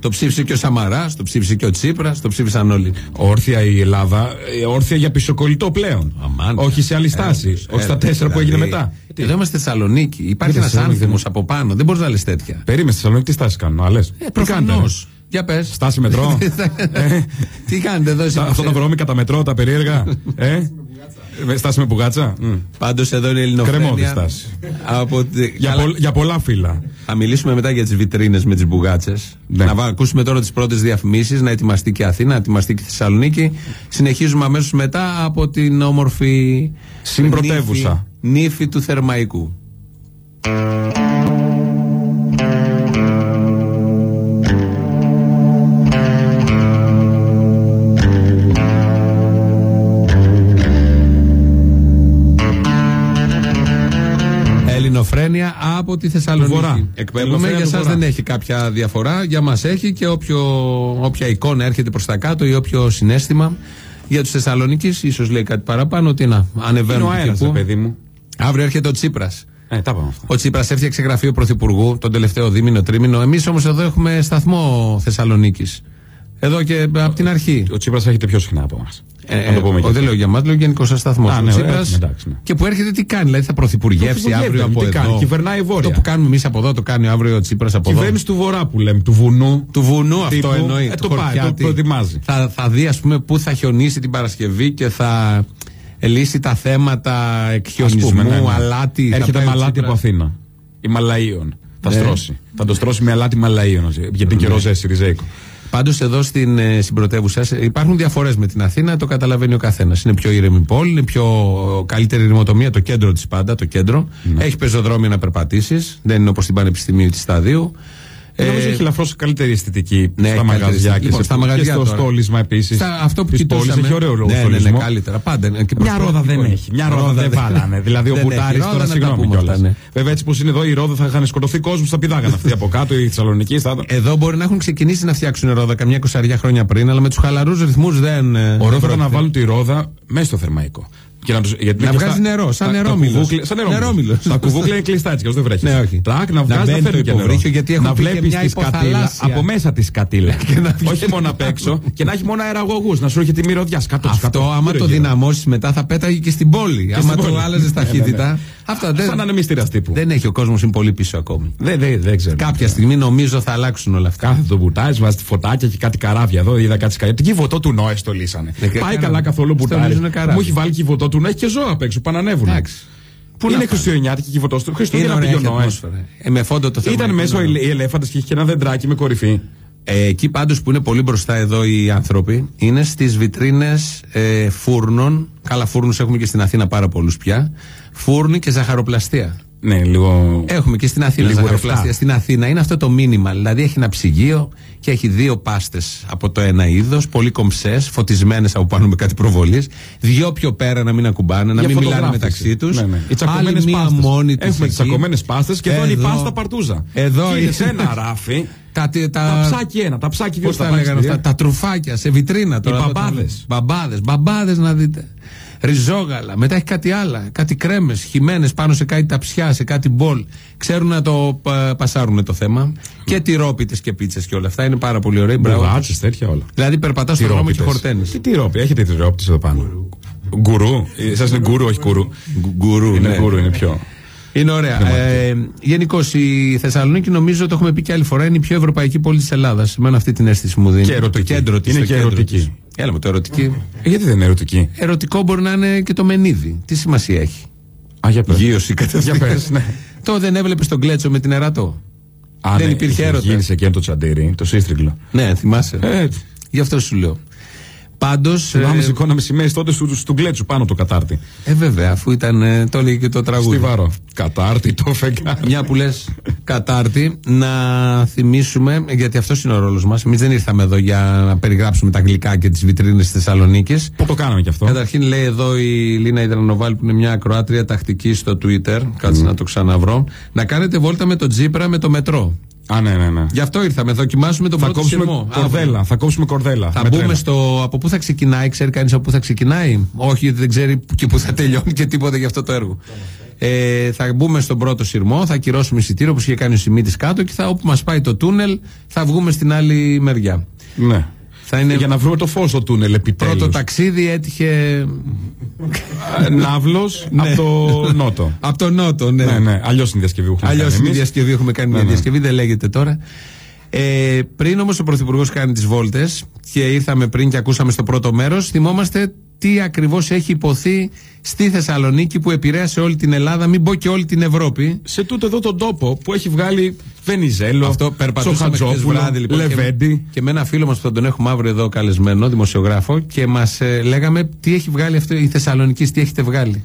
Το ψήφισε και ο Σαμαρά, το ψήφισε και ο Τσίπρας, το ψήφισαν όλοι. Όρθια η Ελλάδα, ε, όρθια για πισοκολλητό πλέον. Αμάν. Όχι σε άλλη στάση. Έλεος, Όχι στα έλεος. τέσσερα που Δηλαδή, έγινε μετά. Τι; Εδώ είμαστε στη Θεσσαλονίκη. Υπάρχει Γιατί ένας Θεσσαλονίκη; άνθρωπος δεν- από πάνω. Δεν μπορείς να λες τέτοια. Περίμενε στη Θεσσαλονίκη τι στάσει κάνουν, άλλε. Ε, προφανώς. Για πες. Στάση μετρό. *laughs* Ε, Τι κάνετε εδώ εσεί. τα- Αυτό τα βρώμικα τα μετρό, τα περίεργα. Ε, με στάση με πουγάτσα. Μμ. Πάντως εδώ είναι η Κρεμόδη Ελληνοφρένεια. στάση. Από... τη- Για, Καλά. πολλ- για πολλά φύλλα. Θα μιλήσουμε μετά για τις βιτρίνες με τις μπουγάτσε. Ναι. Να βα- ακούσουμε τώρα τις πρώτες διαφημίσεις, να ετοιμαστεί και Αθήνα, να ετοιμαστεί και Θεσσαλονίκη. Συνεχίζουμε αμέσως μετά από την όμορφη. Συμπρωτεύουσα. νύφη- Νύφη του Θερμαϊκού. Ελληνοφρένια από τη Θεσσαλονίκη. Του Βορρά. Εκπέμπουμε. Ελληνοφρένεια Για του εσά Βορρά. δεν έχει κάποια διαφορά. Για μας έχει και όποιο, όποια εικόνα έρχεται προς τα κάτω ή όποιο συνέστημα. Για τους Θεσσαλονίκης, ίσως λέει κάτι παραπάνω. Ότι να, Είναι ανεβαίνουν. ο αέρας, τύπου. παιδί μου. Αύριο έρχεται ο Τσίπρας. Ε, τα πάμε αυτά. Ο Τσίπρας έφτιαξε γραφείο πρωθυπουργού τον τελευταίο δίμηνο, τρίμηνο. Εμείς όμως εδώ έχουμε σταθμό Θεσσαλονίκης. Εδώ και από την αρχή. Ο Τσίπρας έχετε πιο συχνά από εμάς. Ε, να το πούμε ε, και δεν αυτό. λέω για μας, λέω γενικός σα σταθμό. Α, Ο ναι, Τσίπρας έχουμε, εντάξει, ναι. Και που έρχεται τι κάνει, δηλαδή θα πρωθυπουργεύσει Πρωθυπουργεύει, αύριο από τι εδώ. κάνει, κυβερνάει βόρεια. Το που κάνουμε εμείς από εδώ το κάνει αύριο ο Τσίπρας από εδώ. Κυβέρνηση του Βορρά που λέμε, του βουνού. Του βουνού αυτό Τύπου, εννοεί. ε, του το πάει, χορτιάτη. το προετοιμάζει. Θα, θα δει, ας πούμε, πού θα χιονίσει την Παρασκευή και θα λύσει τα θέματα εκχιονισμού, Ας πούμε, ναι, ναι. αλάτι. θα Έρχεται πάει ο μαλάτι Τσίπρας. από Αθήνα. Η Μαλαίων. Θα Ναι. στρώσει. Θα το στρώσει με αλάτι Μαλαίων. Γιατί είναι καιρό ζέστη, Ριζέικο. Πάντως εδώ στην ε, συμπρωτεύουσα σε- υπάρχουν διαφορές με την Αθήνα, το καταλαβαίνει ο καθένας. Είναι πιο ήρεμη πόλη, είναι πιο καλύτερη ρημοτομία, το κέντρο της πάντα, το κέντρο. Ναι. Έχει πεζοδρόμια να περπατήσεις, δεν είναι όπως την Πανεπιστημίου τη Σταδίου. Ε, Νομίζω έχει ελαφρώ καλύτερη αισθητική ναι, στα καλύτερη μαγαζιά αισθητική. και, Λοιπόν, σε- στα μαγαζιά και στο τώρα. στόλισμα επίσης. Στα- αυτό που Της πόλης κοιτούσαμε. έχει ωραίο λόγο ναι, ναι, ναι, στολισμό. καλύτερα. Πάντα. είναι Και Μια προς ρόδα δεν πρώτη έχει. Μια ρόδα δεν δεν- *laughs* βάλανε. Δηλαδή ο δεν έχει. Μπουτάρης Ρόδα τώρα, να τα συγγνώμη πούμε κιόλας. αυτά, ναι. Βέβαια έτσι που είναι εδώ η ρόδα θα είχαν σκοτωθεί κόσμος, θα πηδάγανε αυτοί από κάτω, η Θεσσαλονίκη. Θα... Εδώ μπορεί να έχουν ξεκινήσει να φτιάξουν ρόδα καμιά εικοσαριά χρόνια πριν, αλλά με τους χαλαρούς ρυθμούς δεν. ε, Ωραίο δεν θα ήταν πρόκειται. να βάλουν τη ρόδα μέσα στο θερμαϊκό. Και να, τους, γιατί Να είναι και βγάζει νερό, σαν τα- τα νερόμυλος. κουβούκλια- Σαν νερόμυλος. Νερόμυλος. Τα κουβούκλια είναι κλειστά έτσι, και δεν βρέχει. Ναι, όχι. Τρακ, να Να βγάζει να μπαίνει φέρνει το και νερό. υποβρύχιο, γιατί έχουν να πει και βλέπεις μια τη σκατήλα υποθαλάσσια. από μέσα της σκατήλα. *laughs* Και να βγει- Όχι μόνο απ' έξω και να έχει μόνο αεραγωγούς, να σου έρχεται η μυρωδιά. Σκάτω, Αυτό, άμα το δυναμώσεις μετά, θα πέταγε και στην πόλη. άμα στην το πόλη. άλλαζες Ναι, ταχύτητα. Αυτό δεν, Σαν να είναι μυστήρα τύπου. δεν έχει ο κόσμος, είναι πολύ πίσω ακόμη. Δεν, δεν, δεν ξέρω. Κάποια στιγμή νομίζω θα αλλάξουν όλα αυτά. Κάθε το μπουτάζ, βάζει φωτάκια και κάτι καράβια εδώ. Είδα κάτι σκαλιά. Την κυβωτό του Νόε το λύσανε. Ναι, και Πάει κάνανε. καλά καθόλου μπουτάζ. Στολίζουνε καράβια. Μου έχει βάλει κυβωτό του να έχει και ζώα απ' έξω. Πανανεύουν. Εντάξει. Πού να είναι πάνε. Χριστουγεννιάτικη κυβωτό του. Είναι Χριστούγεννα ωραία πήγε έχει ο Νόε. ατμόσφαιρα. Ε, με φόντο το θέμα. Ήταν μέσα οι ελέφαντε και είχε και ένα δεντράκι με κορυφή. Ε, εκεί πάντως που είναι πολύ μπροστά εδώ οι άνθρωποι είναι στις βιτρίνες ε, φούρνων. Καλά, φούρνους έχουμε και στην Αθήνα πάρα πολλούς πια. Φούρνοι και ζαχαροπλαστεία. Ναι, λίγο. Έχουμε και στην Αθήνα Λίγο ζαχαροπλαστεία. ρευτά. Στην Αθήνα είναι αυτό το μήνυμα. Δηλαδή έχει ένα ψυγείο και έχει δύο πάστες από το ένα είδος, πολύ κομψές, φωτισμένες από πάνω με κάτι προβολής. Δυο πιο πέρα να μην ακουμπάνε, να Για μην μιλάνε φωτογράφηση. μεταξύ τους. Ναι, ναι. Οι Άλλη τσακωμένες μία πάστες. μόνη της Έχουμε τις εκεί. τσακωμένες πάστες και εδώ είναι η Εδώ- πάστα παρτούζα. Εδώ και είναι- σε ένα ράφι. Τα, τα, Τα ψάκι ένα, τα ψάκι δύο Πώς στα τα λέγανε πάξια, αυτά, τα τρουφάκια σε βιτρίνα τώρα. εδώ τα μπαμπάδες. βλέπω. Μπαμπάδες, μπαμπάδες να δείτε. Ριζόγαλα, μετά έχει κάτι άλλα. Κάτι κρέμες, χυμένες πάνω σε κάτι ταψιά, σε κάτι μπολ. Ξέρουν να το πα, πασάρουν το θέμα. Και τυρόπιτες και πίτσες και όλα αυτά είναι πάρα πολύ ωραία. Μπράβο. Μπουγάτσε, τέτοια όλα. Δηλαδή περπατάς στον δρόμο και χορταίνεις. Τι τυρόπι, έχετε τυρόπιτες εδώ πάνω. Γκουρού. Εσά είναι γκουρού, όχι κουρού. Γκουρού, Είναι ναι. γκουρού, είναι πιο. Είναι ωραία. Ε, Γενικώς η Θεσσαλονίκη, νομίζω το έχουμε πει και άλλη φορά, είναι η πιο ευρωπαϊκή πόλη της Ελλάδας. Με αυτή την αίσθηση μου δίνει. Και ερωτική. Το κέντρο της, Είναι το και κέντρο ερωτική. Της. Έλα με το ερωτική. Ε, Γιατί δεν είναι ερωτική; Ερωτικό μπορεί να είναι και το μενίδι. Τι σημασία έχει; Α, για πες. Γύρωση κατευθείαν. Για πες, ναι. Το δεν έβλεπες τον κλέτσο με την ερατό. Α, Δεν ναι, υπήρχε είχε- έρωτα. Γύρισε και το τσαντήρι, το σύστριγκλο. Ναι, θυμάσαι. Ε, Γι' αυτό σου λέω. Πάντως. Θυμάμαι σηκώναμε σημαίε τότε στου του Γκλέτσου πάνω το κατάρτι. ε, βέβαια, αφού ήταν. ε, το έλεγε και το τραγούδι. Στιβαρό. Κατάρτι το φεγγάρι. *laughs* Μια που λες κατάρτι, να θυμίσουμε, γιατί αυτός είναι ο ρόλος μας. Εμείς δεν ήρθαμε εδώ για να περιγράψουμε τα γλυκά και τις βιτρίνες της Θεσσαλονίκης. Πού το κάναμε κι αυτό; Καταρχήν λέει εδώ η Λίνα Ιδρανοβάλ που είναι μια ακροάτρια τακτική στο Twitter. Κάτσε να το ξαναβρω. Να κάνετε βόλτα με το τζίπρα με το μετρό. Α, ναι, ναι, ναι. Γι' αυτό ήρθαμε. Δοκιμάσουμε τον Θα πρώτο κόψουμε σειρμό. κορδέλα. Αύριο. Θα κόψουμε κορδέλα. Θα με μπούμε τρέλα. στο. Από πού θα ξεκινάει, ξέρει κανείς από πού θα ξεκινάει; Όχι, γιατί δεν ξέρει και πού θα τελειώνει και τίποτα για αυτό το έργο. Ε, θα μπούμε στον πρώτο σειρμό, θα ακυρώσουμε εισιτήριο όπως είχε κάνει ο Σιμίτης κάτω και θα, όπου μας πάει το τούνελ θα βγούμε στην άλλη μεριά. Ναι. Θα είναι Για να βρούμε το φως στο τούνελ επιτέλους. πρώτο ταξίδι έτυχε Ναύλος από το νότο. από τον Νότο, ναι. Ναι, ναι. Αλλιώς είναι η διασκευή που έχουμε Αλλιώς κάνει είναι η εμείς. διασκευή, έχουμε κάνει Ναι, μια ναι. διασκευή, δεν λέγεται τώρα. Ε, πριν όμως ο Πρωθυπουργός κάνει τις βόλτες και ήρθαμε πριν και ακούσαμε στο πρώτο μέρος, θυμόμαστε τι ακριβώς έχει υποθεί στη Θεσσαλονίκη που επηρέασε όλη την Ελλάδα, μην πω και όλη την Ευρώπη. Σε τούτο εδώ τον τόπο που έχει βγάλει Βενιζέλο, Αυτό περπατούσαμε χθες Σοχατζόπουλο, βράδυ λοιπόν. και- Λεβέντη. Και, με ένα φίλο μας που θα τον έχουμε αύριο εδώ καλεσμένο, δημοσιογράφο, και μας λέγαμε τι έχει βγάλει αυτό η Θεσσαλονίκη, τι έχετε βγάλει.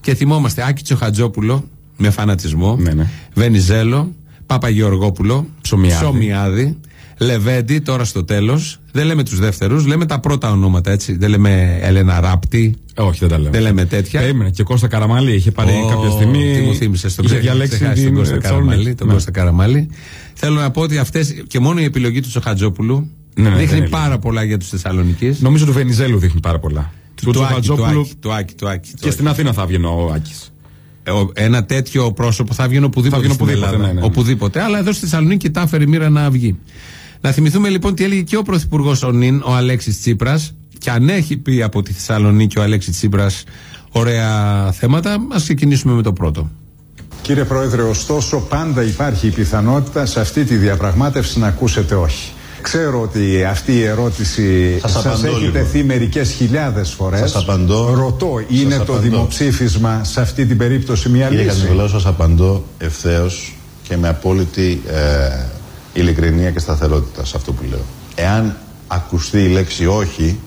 Και θυμόμαστε Άκη Τσοχατζόπουλο με φανατισμό, Ναι, ναι. Βενιζέλο, Παπαγεωργόπουλο, Ψωμιάδη. Ψωμιάδη, Λεβέντη, τώρα στο τέλος. Δεν λέμε τους δεύτερους, λέμε τα πρώτα ονόματα έτσι. Δεν λέμε Έλενα Ράπτη, Όχι, δεν τα λέω. δεν λέμε τέτοια. Περίμενε. Και Κώστα Καραμαλή είχε πάρει Ω, κάποια στιγμή. Τι μου θύμισες τον είχε ξέχασα, διαλέξει ξεχάσεις τον την Κώστα Θεσσαλονίκη. Καραμαλή. Τον Ναι. Κώστα Καραμαλή. Θέλω να πω ότι αυτές και μόνο η επιλογή του Τσοχατζόπουλου Ναι, ναι, δείχνει δεν πάρα είναι. πολλά για τους Θεσσαλονίκη. Νομίζω του Βενιζέλου δείχνει πάρα πολλά. Του Άκη, του Τσοχατζόπουλου Άκη, του Άκη, του Άκη, του και Άκη. στην Αθήνα θα έβγαινε ο Άκης. Ε, ο- Ένα τέτοιο πρόσωπο θα βγαίνει οπουδήποτε, Θα βγαίνει στην οπουδήποτε, Ελλάδα. ναι, ναι, ναι. Οπουδήποτε. Αλλά εδώ στη Θεσσαλονίκη τα έφερε η μοίρα να βγει. Να θυμηθούμε λοιπόν τι έλεγε και ο Πρωθυπουργός ο Νίν, ο Αλέξης Τσίπρας. Και αν έχει πει από τη Θεσσαλονίκη ο Αλέξης Τσίπρας ωραία θέματα, ας ξεκινήσουμε με το πρώτο. Κύριε Πρόεδρε, ωστόσο πάντα υπάρχει η πιθανότητα σε αυτή τη διαπραγμάτευση να ακούσετε όχι. Ξέρω ότι αυτή η ερώτηση Σας σας, απαντώ, έχει λοιπόν. τεθεί μερικές χιλιάδες φορές. Σας απαντώ. Ρωτώ, Σας είναι το απαντώ. δημοψήφισμα σε αυτή την περίπτωση μια Κύριε λύση; Κατζηβελάου, σας απαντώ ευθέως και με απόλυτη ε, ειλικρινία και σταθερότητα σε αυτό που λέω. Εάν ακουστεί η λέξη όχι,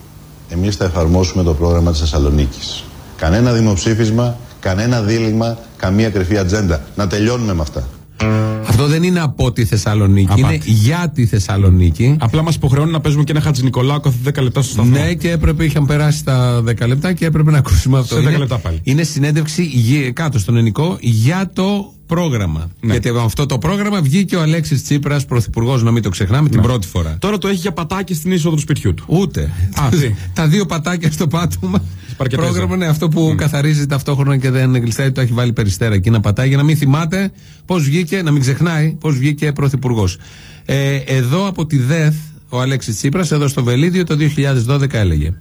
εμείς θα εφαρμόσουμε το πρόγραμμα της Θεσσαλονίκης. Κανένα δημοψήφισμα, κανένα δίλημα, καμία κρυφή ατζέντα. Να τελειώνουμε με αυτά. Αυτό δεν είναι από τη Θεσσαλονίκη, Απάτη. είναι για τη Θεσσαλονίκη. Απλά μας υποχρεώνουν να παίζουμε και ένα Χατζη Νικολάου κάθε 10 λεπτά στο σταθμό. Ναι, και έπρεπε, είχαν περάσει τα 10 λεπτά και έπρεπε να ακούσουμε αυτό. Σε 10 Είναι- λεπτά πάλι. Είναι συνέντευξη γε- κάτω στον ελληνικό για το πρόγραμμα. Ναι. Γιατί από αυτό το πρόγραμμα βγήκε ο Αλέξης Τσίπρας, πρωθυπουργός, να μην το ξεχνάμε, την πρώτη φορά. Τώρα το έχει για πατάκι στην είσοδο του σπιτιού του. Ούτε. Α, τι. τα δύο πατάκια στο πάτωμα. Παρκετέζα. Πρόγραμμα είναι αυτό που καθαρίζει ταυτόχρονα και δεν γλιστράει. Το έχει βάλει περιστέρα εκεί να πατάει για να μην θυμάται πώς βγήκε, να μην ξεχνάει πώς βγήκε πρωθυπουργός. Ε, εδώ από τη ΔΕΘ ο Αλέξης Τσίπρας, εδώ στο Βελίδιο το 2012 έλεγε.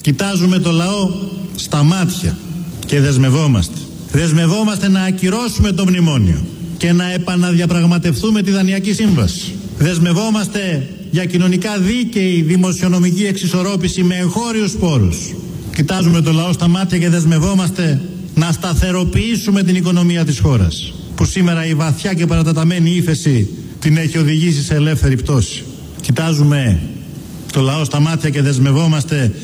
Κοιτάζουμε το λαό στα μάτια και δεσμευόμαστε. Δεσμευόμαστε να ακυρώσουμε το μνημόνιο και να επαναδιαπραγματευτούμε τη Δανειακή Σύμβαση. Δεσμευόμαστε για κοινωνικά δίκαιη δημοσιονομική εξισορρόπηση με εγχώριους πόρους. Κοιτάζουμε το λαό στα μάτια και δεσμευόμαστε να σταθεροποιήσουμε την οικονομία της χώρας που σήμερα η βαθιά και παραταταμένη ύφεση την έχει οδηγήσει σε ελεύθερη πτώση. Κοιτάζουμε το λαό στα μάτια και δεσμευόμαστε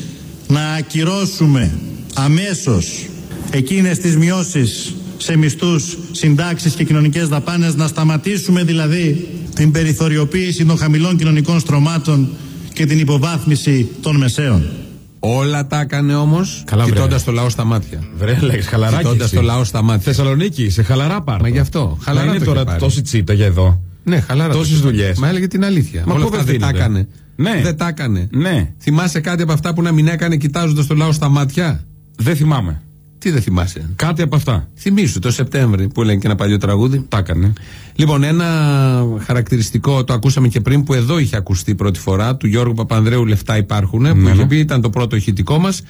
να ακυρώσουμε αμέσως εκείνες τις μειώσεις σε μισθούς, συντάξεις και κοινωνικές δαπάνες, να σταματήσουμε δηλαδή την περιθωριοποίηση των χαμηλών κοινωνικών στρωμάτων και την υποβάθμιση των μεσαίων. Όλα τα έκανε όμως Καλά, βρε. κοιτώντας το λαό στα μάτια. Βρε, λέγες χαλαράκι. Κοιτώντας εσύ. το λαό στα μάτια. Θεσσαλονίκη, σε χαλαρά πάρ' Μα το. γι' αυτό. Χαλαρά Μα είναι το τώρα είχε πάρει. τόση τσίτα για εδώ. Ναι, χαλάρα. Τόσες το είχε. δουλειές. Μα έλεγε την αλήθεια. Μα Όλα πού αυτά δεν δεν τα δίνονται. έκανε. Ναι. Δεν τα έκανε. Ναι. Θυμάσαι κάτι από αυτά που να μην έκανε κοιτάζοντας το λαό στα μάτια; Δεν θυμάμαι. Τι δεν θυμάσαι; Κάτι από αυτά. Θυμήσου το Σεπτέμβρη που έλεγε και ένα παλιό τραγούδι. Τα έκανε. Λοιπόν, ένα χαρακτηριστικό, το ακούσαμε και πριν που εδώ είχε ακουστεί πρώτη φορά, του Γιώργου Παπανδρέου Λεφτά υπάρχουν, που Ναι, είχε ναι. πει ήταν το πρώτο ηχητικό μας,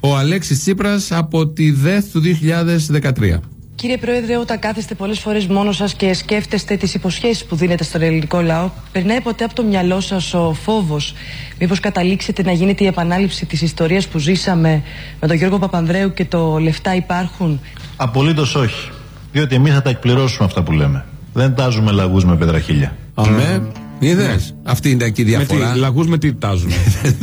ο Αλέξης Τσίπρας από τη ΔΕΘ του 2013. Κύριε Πρόεδρε, όταν κάθεστε πολλές φορές μόνος σας και σκέφτεστε τις υποσχέσεις που δίνετε στον ελληνικό λαό, περνάει ποτέ από το μυαλό σας ο φόβος; Μήπως καταλήξετε να γίνεται η επανάληψη της ιστορίας που ζήσαμε με τον Γιώργο Παπανδρέου και το λεφτά υπάρχουν. Απολύτως όχι. Διότι εμείς θα τα εκπληρώσουμε αυτά που λέμε. Δεν τάζουμε λαγούς με πετραχίλια. Αμέ. Είδες. Αυτή είναι εκεί η Με διαφορά. τι, λαγούς με τι τάζουν.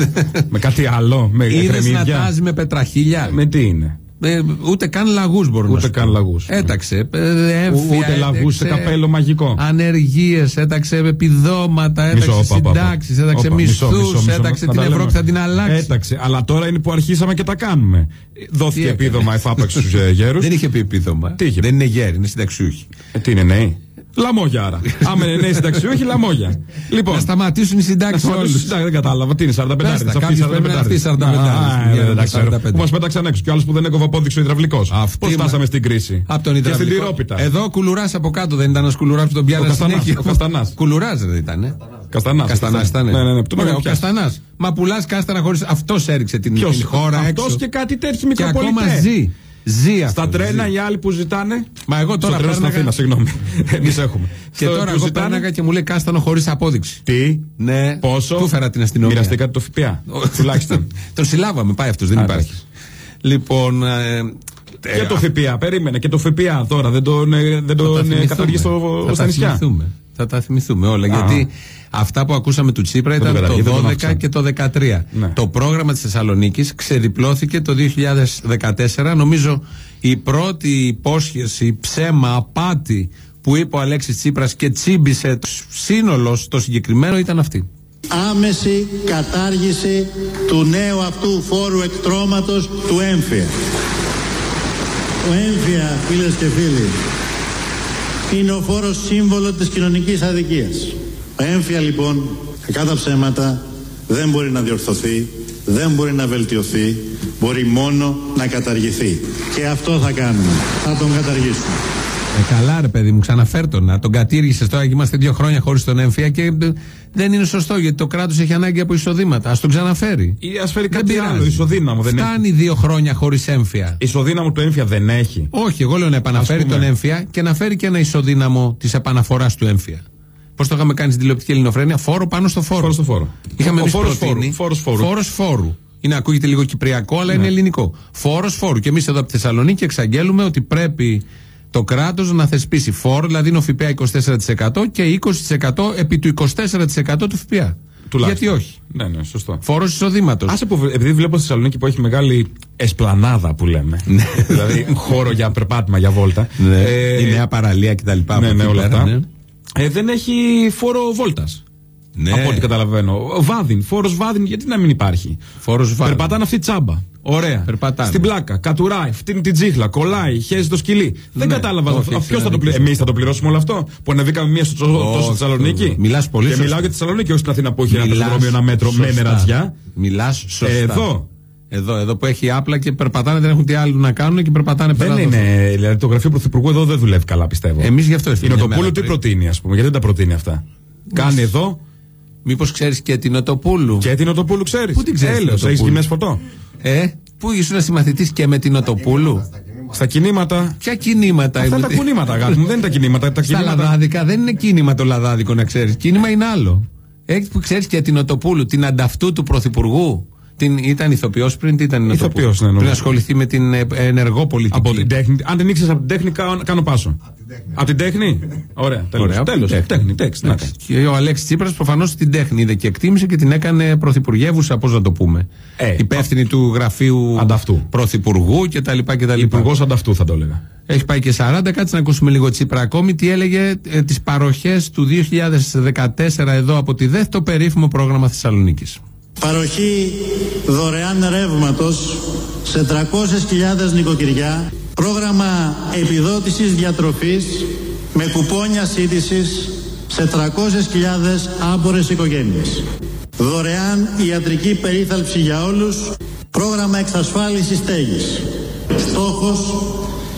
*laughs* με κάτι άλλο. Με Είδες να κρεμμύδια. τάζει με πετραχίλια; Με τι είναι; Ε, ούτε καν λαγούς μπορούν να Ούτε σου καν πω. λαγούς. Έταξε. ε, έμφυα, Ούτε λαγούς σε έταξε καπέλο μαγικό. Ανεργίες, έταξε επιδόματα, έταξε Μισό, όπα, όπα, όπα. συντάξεις, έταξε Όπα, μισό, μισό, μισθούς, μισό, έταξε να την τα Ευρώπη, λέμε. θα την αλλάξει. Έταξε. Αλλά τώρα είναι που αρχίσαμε και τα κάνουμε. Δόθηκε Τι έκανε; επίδομα εφάπαξ στου γέρους. Δεν είχε πει επίδομα. Τι είχε Δεν πει; είναι γέροι, είναι συνταξιούχοι. Ε, τι είναι νέοι; Λαμόγια άρα. *laughs* Άμα είναι νέοι συνταξιούχοι, λαμόγια. Λοιπόν. Να σταματήσουν οι συντάξεις Όλους. όλου. Δεν κατάλαβα. Τι είναι 45 Πες τα, Αυτή κάποιος πρέπει να είναι αυτή η 45 δεν ξέρω. 45. Που μα πέταξαν έξω. Και άλλος που δεν έκοβε απόδειξο υδραυλικός. Αυτή Πώς μα- φτάσαμε στην κρίση; Από τον Και στην υδραυλικό. τυρόπιτα. Εδώ κουλουράς από κάτω δεν ήταν ένα κουλουρά που τον πιάνει Ο Καστανάς, ο Καστανάς. Κουλουράς δεν ήταν. Καστανάς. Καστανάς ήταν. Ναι, ναι, ναι. Του Ωραία, με ο πιάσει. Καστανάς. Μα πουλάς κάστανα χωρί. Αυτός έριξε την, Ποιος; την χώρα Αυτός έξω. και κάτι τέτοιοι Και ακόμα μικροπολιτέ. Ζει. Ζει αυτό. Στα τρένα ζει. οι άλλοι που ζητάνε. Μα εγώ τώρα Στο τρένο στην πέρναγα- Αθήνα, συγγνώμη. *laughs* Εμείς έχουμε. Και Στο τώρα που εγώ ζητάνε- πέρναγα και μου λέει κάστανο χωρίς απόδειξη. Τι; Ναι. Πόσο; Πού φέρα την αστυνομία; Μοιραστήκατε το ΦΠΑ; *laughs* Τουλάχιστον. Τον συλλάβαμε, πάει αυτός, δεν Α, υπάρχει. εντάξει. Λοιπόν. Ε, Και το ΦΠΑ, περίμενε. Και το ΦΠΑ τώρα δεν τον, ε, δεν θα τα τον ε, θυμηθούμε. καταργεί στο, Θα στα τα νησιά. θυμηθούμε. Θα τα θυμηθούμε όλα. Γιατί αυτά που ακούσαμε του Τσίπρα τον ήταν καταργεί, δεν το τον 12 άφησαν. και το 13. Ναι. Το πρόγραμμα της Θεσσαλονίκης ξεδιπλώθηκε το 2014. Νομίζω η πρώτη υπόσχεση, ψέμα, απάτη που είπε ο Αλέξης Τσίπρας και τσίμπησε το σύνολο στο συγκεκριμένο ήταν αυτή. Άμεση κατάργηση του νέου αυτού φόρου εκτρώματος του έμφυα. Ο έμφυα, φίλες και φίλοι, είναι ο φόρος σύμβολο της κοινωνικής αδικίας. Ο έμφυα λοιπόν, κατά ψέματα, δεν μπορεί να διορθωθεί, δεν μπορεί να βελτιωθεί, μπορεί μόνο να καταργηθεί. Και αυτό θα κάνουμε. Θα τον καταργήσουμε. Ε, καλά, ρε παιδί μου, ξαναφέρ τον. Να τον κατήργησες τώρα και είμαστε δύο χρόνια χωρίς τον έμφυα και ε, δεν είναι σωστό γιατί το κράτος έχει ανάγκη από εισοδήματα. Α τον ξαναφέρει. Ή ας φέρει Δεν κάτι πειράζει. άλλο, ισοδύναμο. Δεν Φτάνει δύο χρόνια χωρίς έμφυα. Ισοδύναμο του έμφυα δεν έχει. Όχι, εγώ λέω να επαναφέρει Ας πούμε. τον έμφυα και να φέρει και ένα ισοδύναμο της επαναφοράς του έμφυα. Πώς το είχαμε κάνει στην τηλεοπτική ελληνοφρένεια, φόρο πάνω στο φόρο. Φόρο στο φόρο. Είχαμε Ο εμείς φόρος προτείνει φόρου, φόρος φόρου. Ναι. Φόρος φόρου. Είναι, ακούγεται λίγο κυπριακό, αλλά είναι ελληνικό. Φόρος φόρου. Και εμείς εδώ από τη Θεσσαλονίκη εξαγγέλουμε ότι πρέπει το κράτος να θεσπίσει φόρο, δηλαδή είναι ο ΦΠΑ 24% και 20% επί του 24% του ΦΠΑ. Τουλάχιστον. Γιατί όχι; Ναι, ναι, σωστό. Φόρος εισοδήματος. Άσε που, επειδή βλέπω στη Θεσσαλονίκη που έχει μεγάλη εσπλανάδα που λέμε. δηλαδή χώρο για περπάτημα, για βόλτα. Ναι, Ε, η νέα παραλία κτλ. από Ναι, εκεί ναι, όλα πέρα, αυτά. ναι. Ε, δεν έχει φόρο βόλτας. Ναι. Από ό,τι καταλαβαίνω. Βάδιν, φόρος βάδιν, γιατί να μην υπάρχει; Φόρος βάδιν. Περπατάνε αυτή τσάμπα. Ωραία. Περπατάνε. Στην πλάκα. Κατουράει, φτύνει την τσίχλα, κολλάει, χέζει το σκυλί. Δεν Ναι, κατάλαβα. το αυτό. έχεις Ποιος θα το αδίκιο. πληρώσει; Εμείς θα το πληρώσουμε όλο αυτό; Που ανεβήκαμε μία στο τόσο Όχι, στη Θεσσαλονίκη. μιλάς πολύ Και σωστά. μιλάω για τη Θεσσαλονίκη, όχι στην Αθήνα που έχει ένα Μιλάς πεζοδρόμιο ένα μέτρο με σωστά. νερατζιά. Μιλάς σωστά. Εδώ. Εδώ, εδώ που έχει άπλα και περπατάνε, δεν έχουν τι άλλο να κάνουν και περπατάνε πέρα. Δεν είναι. Δηλαδή το γραφείο Πρωθυπουργού εδώ δεν δουλεύει καλά, πιστεύω. Εμείς γι' αυτό Η ήρθαμε. μια Νοτοπούλου μέρα τι πριν. προτείνει, ας πούμε, γιατί δεν τα προτείνει αυτά. Κάνει εδώ Μήπως ξέρεις και την Νοτοπούλου. και την Νοτοπούλου ξέρεις. Πού την ξέρεις την Έλεος, Νοτοπούλου; έχει σκηνέ φωτό. Ε, πού ήσουν συμμαθητής και με την Νοτοπούλου. Στα κινήματα. Ποια κινήματα Αυτά τα είναι. κουνήματα, αγάπη μου. Δεν είναι τα κινήματα. Τα Στα κινήματα. λαδάδικα δεν είναι κίνημα το λαδάδικο να ξέρεις. Κίνημα είναι άλλο. Έχει που ξέρεις και την Οτοπούλου, την ανταυτού του Πρωθυπουργού. Την, ήταν ηθοποιός πριν, τι ήταν η Οτοπούλου. Ηθοποιός, ναι, νομίζω. Πριν ασχοληθεί με την ε, ενεργό πολιτική. Από την τέχνη. Αν την ήξερες από την τέχνη, κάνω, κάνω πάσο. Από την τέχνη. Ωραία, τέλος. Ωραία, από την Τέλος. τέχνη. Τέχνη, τέχνη. να Εντάξει. Και ο Αλέξης Τσίπρας προφανώς την τέχνη είδε και εκτίμησε και την έκανε πρωθυπουργεύουσα, πώς να το πούμε. Ε, Υπεύθυνη του γραφείου Ανταυτού. πρωθυπουργού κτλ. κτλ. Υπουργός ανταυτού θα το έλεγα. Έχει πάει και 40. Κάτσε να ακούσουμε λίγο Τσίπρα ακόμη. Τι έλεγε ε, τις παροχές του 2014 εδώ από τη ΔΕΘ, το περίφημο πρόγραμμα Θεσσαλονίκης. Παροχή δωρεάν ρεύματος σε 300.000 νοικοκυριά. Πρόγραμμα επιδότησης διατροφής με κουπόνια σύντησης σε 300.000 άμπορες οικογένειες. Δωρεάν ιατρική περίθαλψη για όλους. Πρόγραμμα εξασφάλισης στέγης. Στόχος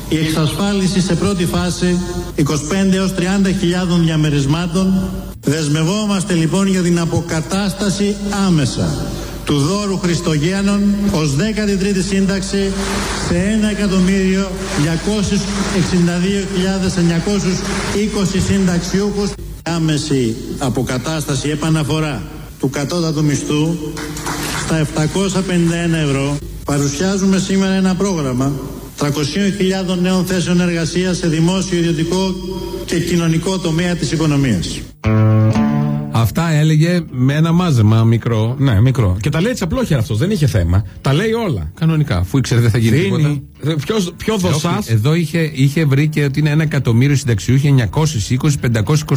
η εξασφάλιση σε πρώτη φάση 25 έως 30 χιλιάδων διαμερισμάτων. Δεσμευόμαστε λοιπόν για την αποκατάσταση άμεσα του δώρου Χριστογέννων ως 13η σύνταξη σε 1.262.920 συνταξιούχους. Άμεση αποκατάσταση επαναφορά του κατώτατου μισθού στα 751 ευρώ. Παρουσιάζουμε σήμερα ένα πρόγραμμα 300.000 νέων θέσεων εργασίας σε δημόσιο, ιδιωτικό και κοινωνικό τομέα της οικονομίας. Αυτά έλεγε με ένα μάζεμα μικρό. Ναι, μικρό. Και τα λέει έτσι απλόχερα αυτός. Δεν είχε θέμα. Τα λέει όλα. Κανονικά, αφού ήξερε δεν θα γίνει τίποτα. Δίνει. Ποιος, ποιος δοσά. Όχι, Εδώ είχε, είχε βρει και ότι είναι ένα εκατομμύριο συνταξιούχοι 920-523.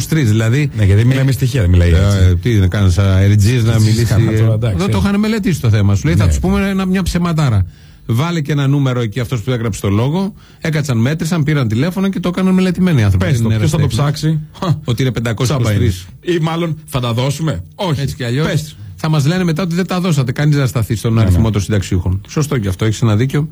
Δηλαδή. Ναι, γιατί μιλάει με στοιχεία, δεν μιλάει έτσι. Ε, τι να κάνεις, αεριτζή να μιλήσει. Κάνα τώρα, εντάξει, Εδώ το ε. είχαν μελετήσει το θέμα. Σου λέει, θα Ναι. τους πούμε ένα, μια ψεματάρα. Βάλε και ένα νούμερο εκεί αυτός που έγραψε το λόγο. Έκατσαν, μέτρησαν, πήραν τηλέφωνο και το έκαναν μελετημένοι άνθρωποι. Πες Δεν το, είναι ποιος θα το ερασιτέχνη. ψάξει; Ότι είναι Τσάμπα είναι. 523. Ή μάλλον θα τα δώσουμε; Όχι. Έτσι κι αλλιώς. Πες. Θα μας λένε μετά ότι δεν τα δώσατε. Κανείς δεν θα σταθεί στον Ναι, αριθμό των συνταξιούχων. Σωστό και αυτό, έχεις ένα δίκιο.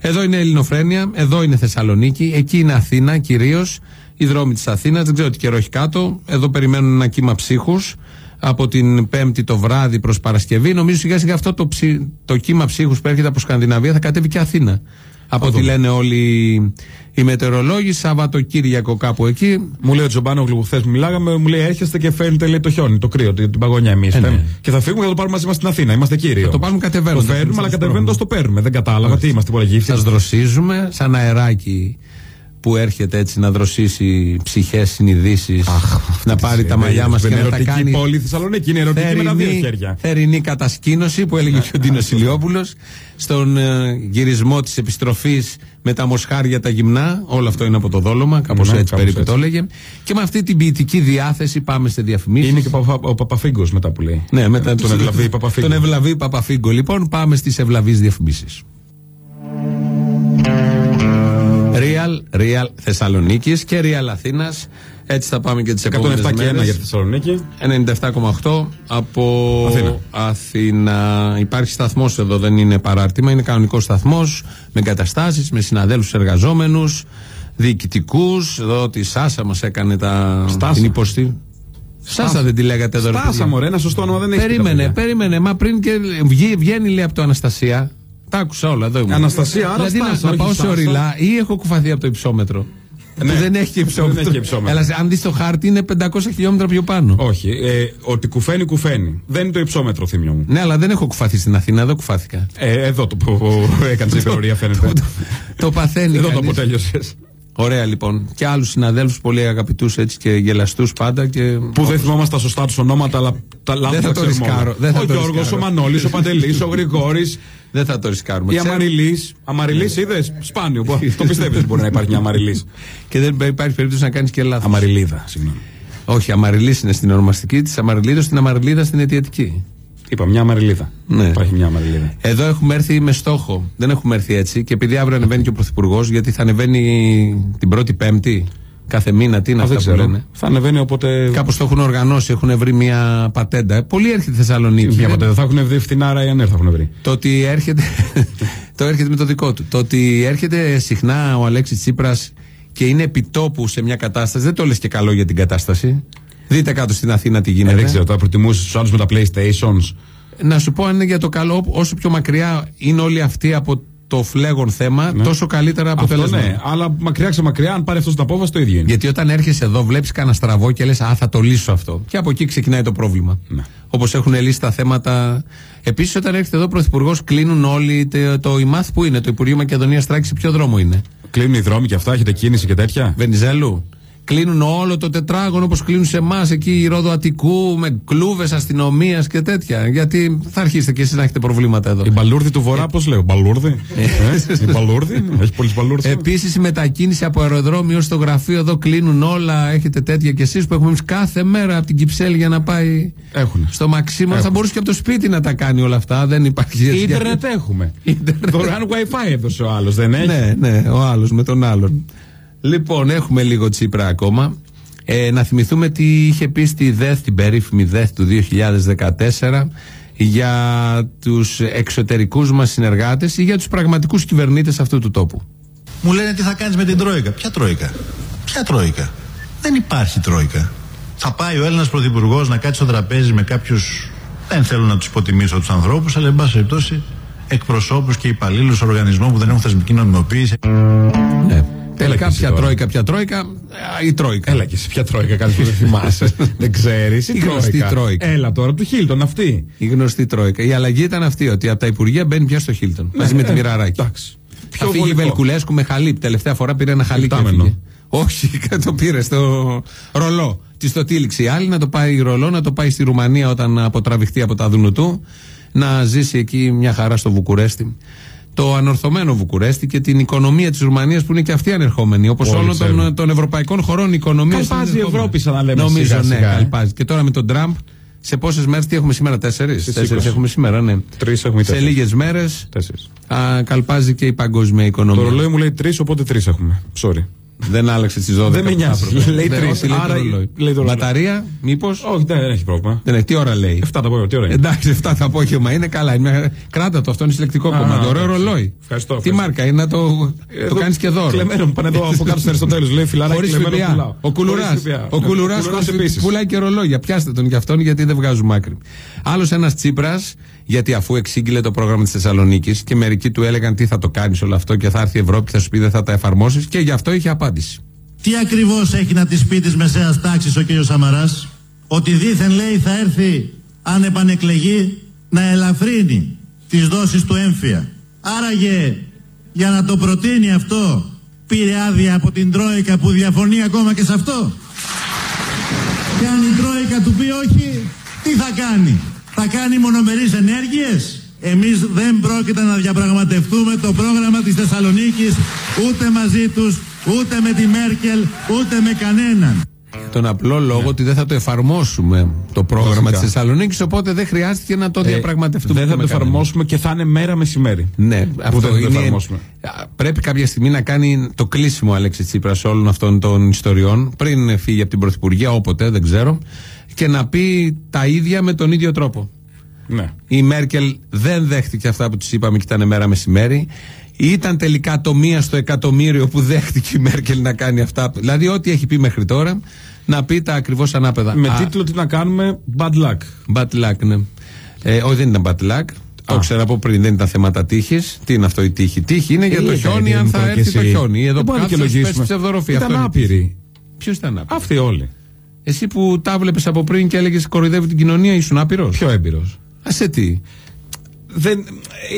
Εδώ είναι Ελληνοφρένεια, εδώ είναι Θεσσαλονίκη, εκεί είναι Αθήνα κυρίως. Οι δρόμοι της Αθήνας, δεν ξέρω τι καιρό έχει κάτω. Εδώ περιμένουν ένα κύμα ψύχους από την Πέμπτη το βράδυ προς Παρασκευή. Νομίζω σιγά σιγά αυτό το, ψι... το κύμα ψύχους που έρχεται από Σκανδιναβία θα κατέβει και Αθήνα. Από ό,τι λένε όλοι οι μετεωρολόγοι, Σαββατοκύριακο κάπου εκεί. Μου λέει ο Τζομπάνογλου που χθες μιλάγαμε, μου λέει έρχεστε και φέρνετε λέει, το χιόνι, το κρύο, την, την παγωνιά εμείς. ναι. Και θα φύγουμε και θα το πάρουμε μαζί μας στην Αθήνα. Είμαστε κύριοι. το όμως. πάρουμε κατεβαίνοντας, Το φέρνουμε, δεν αλλά είναι κατεβαίνοντας το παίρνουμε. Δεν κατάλαβα τι είμαστε, πολύ γύφτη. Σας δροσίζουμε σαν αεράκι που έρχεται έτσι να δροσίσει ψυχές, συνειδήσεις, να πάρει τα μαλλιά μας και Είναι να τα ερωτική κάνει. πόλη Θεσσαλονίκη, είναι ερωτική με τα δύο θερινή, χέρια. θερινή κατασκήνωση που έλεγε και ο Ντίνος Ηλιόπουλος στον ε, γυρισμό της επιστροφής με τα μοσχάρια τα γυμνά. Όλο αυτό είναι από το δόλωμα, κάπως Ναι, έτσι κάπως περίπου έτσι. το έλεγε. Και με αυτή την ποιητική διάθεση πάμε σε διαφημίσεις. Είναι και ο, Παπα, ο Παπαφίγκος μετά που λέει. Ναι, μετά τον Ευλαβή Παπαφίγκο. Τον Ευλαβή Παπαφίγκο. Λοιπόν, πάμε στις ευλαβεί διαφημίσεις. Real, Real Θεσσαλονίκης και Real Αθήνας. Έτσι θα πάμε και τις 107 επόμενε και 1 μέρες. για τη Θεσσαλονίκη. 97,8 από Αθήνα. Αθήνα. Υπάρχει σταθμός εδώ, δεν είναι παράρτημα. Είναι κανονικός σταθμός με εγκαταστάσεις, με συναδέλφους εργαζόμενους, διοικητικούς. Εδώ τη Σάσα μας έκανε τα... Στάσα. την υποστή. Σάσα δεν τη λέγατε εδώ, ρε Στάσα παιδιά. μωρέ, ένα σωστό όνομα δεν έχει. Περίμενε, τα παιδιά. περίμενε. Μα πριν και βγει, βγαίνει λέει από το Αναστασία. Τα άκουσα όλα εδώ. ήμουν. Αναστασία, άρα δηλαδή Στάσα, να, να όχι πάω σε Στάσα. οριλά ή έχω κουφαθεί από το υψόμετρο; Ναι. Που δεν έχει και υψόμετρο. Δεν έχει και υψόμετρο. Αλλά αν δεις το χάρτη είναι 500 χιλιόμετρα πιο πάνω. Όχι, ε, ότι κουφαίνει, κουφαίνει. Δεν είναι το υψόμετρο, θύμιο μου. Ναι, αλλά δεν έχω κουφαθεί στην Αθήνα, εδώ κουφάθηκα. Ε, εδώ το που έκανες *laughs* υπερορία φαίνεται. το παθαίνει. Εδώ το κανείς. αποτέλειωσες. Ωραία λοιπόν. Και άλλους συναδέλφους πολύ αγαπητούς έτσι και γελαστούς πάντα. Και... Που δεν θυμόμαστε τα σωστά τους ονόματα, αλλά τα λάθη Δεν θα τα το ξέρουμε ρισκάρω, όλα. δεν θα Ο το Γιώργος, ο ρισκάρω. Μανώλης, ο Παντελής, ο Γρηγόρης, Δεν θα το ρισκάρουμε. η Ξέρω- Αμαριλής. Αμαριλής, είδες; Σπάνιο. Μπο- Το πιστεύεις ότι μπορεί να υπάρχει μια Αμαριλής. *laughs* Και δεν υπάρχει περίπτωση να κάνεις και λάθος. Αμαριλίδα, συγγνώμη. Όχι, Αμαριλής είναι στην ονομαστική της, Αμαριλίδα στην Αμαριλίδα στην αιτιατική. Είπα μια Αμαριλίδα. Ναι. Υπάρχει μια Αμαριλίδα. Εδώ έχουμε έρθει με στόχο. Δεν έχουμε έρθει έτσι. Και επειδή αύριο ανεβαίνει και ο Πρωθυπουργός, γιατί θα ανεβαίνει την πρώτη Πέμπτη, κάθε μήνα, τι είναι Α, δεν αυτά που ξέρω. λένε. Θα ανεβαίνει οπότε. Κάπως το έχουν οργανώσει, έχουν βρει μια πατέντα. Ε, Πολύ έρχεται η Θεσσαλονίκη. Μια Δεν- ποτέ δεν θα έχουν βρει φθηνάρα ή ανέρ θα έχουν βρει. Το ότι έρχεται. *laughs* το έρχεται με το δικό του. Το ότι έρχεται συχνά ο Αλέξης Τσίπρας και είναι επιτόπου σε μια κατάσταση, δεν το λες και καλό για την κατάσταση. Δείτε κάτω στην Αθήνα τι Ε, γίνεται. δεν ξέρω, θα προτιμούσες τους άλλους με τα PlayStations. Να σου πω αν είναι για το καλό, όσο πιο μακριά είναι όλοι αυτοί από το φλέγον θέμα, τόσο καλύτερα Αυτό αποτελέσματα. ναι, αλλά μακριά ξεμακριά, αν πάρει αυτός την απόφαση, το ίδιο είναι. Γιατί όταν έρχεσαι εδώ, βλέπεις κανένα στραβό και λες: Α, θα το λύσω αυτό. Και από εκεί ξεκινάει το πρόβλημα. Ναι. Όπως έχουν λύσει τα θέματα. Επίσης, όταν έρχεται εδώ ο Πρωθυπουργός, κλείνουν όλοι. Το, το ΙΜΑΘ που είναι, το Υπουργείο Μακεδονίας Τράκη, σε ποιο δρόμο είναι. Κλείνουν οι δρόμοι και αυτά, έχετε κίνηση και τέτοια; Βενιζέλου. Κλείνουν όλο το τετράγωνο όπως κλείνουν σε εμάς εκεί η Ρόδο Αττικού με κλούβες αστυνομίας και τέτοια. Γιατί θα αρχίσετε και εσείς να έχετε προβλήματα εδώ. Η μπαλούρδη του Βορρά, πώς λέω, μπαλούρδη. Ε, η μπαλούρδη, είναι, έχει πολλές μπαλούρδες. Επίσης η μετακίνηση από αεροδρόμιο στο γραφείο εδώ κλείνουν όλα. Έχετε τέτοια κι εσείς που έχουμε εμείς κάθε μέρα από την Κυψέλη για να πάει Έχουν. στο Μαξίμο. Θα Έχουν. μπορούσε και από το σπίτι να τα κάνει όλα αυτά. Δεν υπάρχει. Ιντερνετ έχουμε. Ίντερνετ. Δωρεάν WiFi έδωσε ο άλλος, δεν έχει; Ναι, ναι, ο άλλος με τον άλλον. Λοιπόν, έχουμε λίγο τσίπρα ακόμα. Ε, να θυμηθούμε τι είχε πει στη ΔΕΘ, την περίφημη ΔΕΘ του 2014 για τους εξωτερικούς μας συνεργάτες ή για τους πραγματικούς κυβερνήτες αυτού του τόπου. Μου λένε τι θα κάνεις με την Τρόικα. Ποια Τρόικα; Ποια Τρόικα; Δεν υπάρχει Τρόικα. Θα πάει ο Έλληνας Πρωθυπουργός να κάτσει στο τραπέζι με κάποιους Δεν θέλω να τους υποτιμήσω τους ανθρώπους αλλά εν πάση περιπτώσει εκπροσώπους και υπαλλήλους οργανισμών που δεν έχουν θεσμική νομιμοποίηση. Ναι. Τελικά και εσύ ποια τώρα. τρόικα, ποια τρόικα, α, η τρόικα. Έλα και σε ποια τρόικα, κάτι που δεν θυμάσαι. *laughs* δεν ξέρεις. Η γνωστή τρόικα. Έλα τώρα, του Χίλτον αυτή. Η γνωστή τρόικα. Η αλλαγή ήταν αυτή, ότι από τα Υπουργεία μπαίνει πια στο Χίλτον. μαζί με τη ε, Μοιραράκη. εντάξει. Θα φύγει η βολικό. Βελκουλέσκου με χαλίπ. Τελευταία φορά πήρε ένα χαλίπ. και Υπτάμενο. έφυγε. Όχι, *laughs* το πήρε στο ρολό. Τη το τήληξε η άλλη να το πάει ρολό, να το πάει στη Ρουμανία όταν αποτραβηχτεί από τα δούνου του. Να ζήσει εκεί μια χαρά στο Βουκουρέστι. Το ανορθωμένο Βουκουρέστι και την οικονομία της Ρουμανίας που είναι και αυτή ανερχόμενη. Όπως Όλοι όλων των, ξέρουμε. των ευρωπαϊκών χωρών η οικονομία είναι Καλπάζει η ανερχόμενη. Ευρώπη, σαν να λέμε Νομίζω, σιγά ναι, σιγά, ε. καλπάζει. Και τώρα με τον Τραμπ, σε πόσες μέρες, τι έχουμε σήμερα, τέσσερις; Στις Τέσσερις 20. έχουμε σήμερα, ναι. Τρεις έχουμε, Σε τέσσερις. λίγες μέρες Τέσσερις. καλπάζει και η παγκόσμια οικονομία. Το ρολόι μου λέει τρεις, οπότε τρεις έχουμε. Sorry. Δεν άλλαξε τις 12. Δεν με νοιάζει. που θα έπρεπε. Λέει Δεν, τρεις. όχι, λέει το Άρα ρολόι. λέει το ρολόι. Μπαταρία, μήπως; Όχι, δεν έχει πρόβλημα. Δεν έχει, τι ώρα λέει; 7 το απόγευμα, τι ώρα είναι; Εντάξει, 7 το απόγευμα είναι καλά. Είναι μια- Κράτα το, αυτό είναι συλλεκτικό Α, κομμάτι. Ωραίο εντάξει. ρολόι. Ευχαριστώ, Τι ευχαριστώ. μάρκα είναι να το, το Εδώ κάνεις και δώρο. Κλεμμένο μου πάνε εδώ από κάτω στο Αριστοτέλου. Λέει φιλαράκι Χωρίς κλεμμένο ΦΠΑ. πουλάω. Ο Κουλουρά. Χωρίς ΦΠΑ. Ο Ναι, Κουλουράς Κουλουράς επίσης. πουλάει και ρολόγια. Πιάστε τον γι' αυτόν γιατί δεν βγάζουμε άκρη. Άλλος ένας Τσίπρας, γιατί αφού εξήγηλε το πρόγραμμα της Θεσσαλονίκης και μερικοί του έλεγαν τι θα το κάνεις όλο αυτό και θα έρθει η Ευρώπη και θα σου πει δεν θα τα εφαρμόσεις και γι' αυτό είχε απάντηση. Τι ακριβώς έχει να της πει της μεσαίας τάξης ο κύριος Σαμαράς; Ότι δήθεν λέει θα έρθει αν επανεκλεγεί να ελαφρύνει τις δόσεις του έμφυα. Άραγε για να το προτείνει αυτό πήρε άδεια από την Τρόικα που διαφωνεί ακόμα και σε αυτό. Και αν η Τρόικα του πει όχι τι θα κάνει; Θα κάνει μονομερείς ενέργειες; Εμείς δεν πρόκειται να διαπραγματευτούμε το πρόγραμμα της Θεσσαλονίκης ούτε μαζί τους, ούτε με τη Μέρκελ, ούτε με κανέναν. Τον απλό λόγο ότι δεν θα το εφαρμόσουμε το πρόγραμμα Ναι. Βασικά. τη Θεσσαλονίκης, οπότε δεν χρειάστηκε να το Ε, διαπραγματευτούμε. Δεν θα με το κανέναν. εφαρμόσουμε και θα είναι μέρα μεσημέρι. Ναι, αυτό δεν θα το είναι. εφαρμόσουμε. Α, Πρέπει κάποια στιγμή να κάνει το κλείσιμο ο Αλέξη Τσίπρας όλων αυτών των ιστοριών, πριν φύγει από την Πρωθυπουργία, όποτε, δεν ξέρω, και να πει τα ίδια με τον ίδιο τρόπο. Ναι. Η Μέρκελ δεν δέχτηκε αυτά που της είπαμε και ήταν μέρα μεσημέρι. Ήταν τελικά το μία στο εκατομμύριο που δέχτηκε η Μέρκελ να κάνει αυτά. Δηλαδή, ό,τι έχει πει μέχρι τώρα, να πει τα ακριβώς ανάπεδα. Με Α, τίτλο τι να κάνουμε, bad luck. Bad luck, ναι. Ε, όχι, δεν ήταν bad luck. Το Α. ξέρω από πριν, δεν ήταν θέματα τύχης. Τι είναι αυτό η τύχη; Τύχη είναι για το Ε, χιόνι, παιδί αν μου, θα τώρα κι έρθει το εσύ. χιόνι. Εδώ Δεν που μπορεί να κάθεσαι, πέσει δικαιολογήσουμε. ψευδορροφή. Ήταν Αυτό είναι άπειροι. τύχη. Ποιος ήταν άπειρος; Αυτοί όλοι. Εσύ που τα βλέπεις από πριν και έλεγες κοροϊδεύει την κοινωνία, ήσουν άπειρος; Πιο έμπειρος. Α σε τι; Δεν,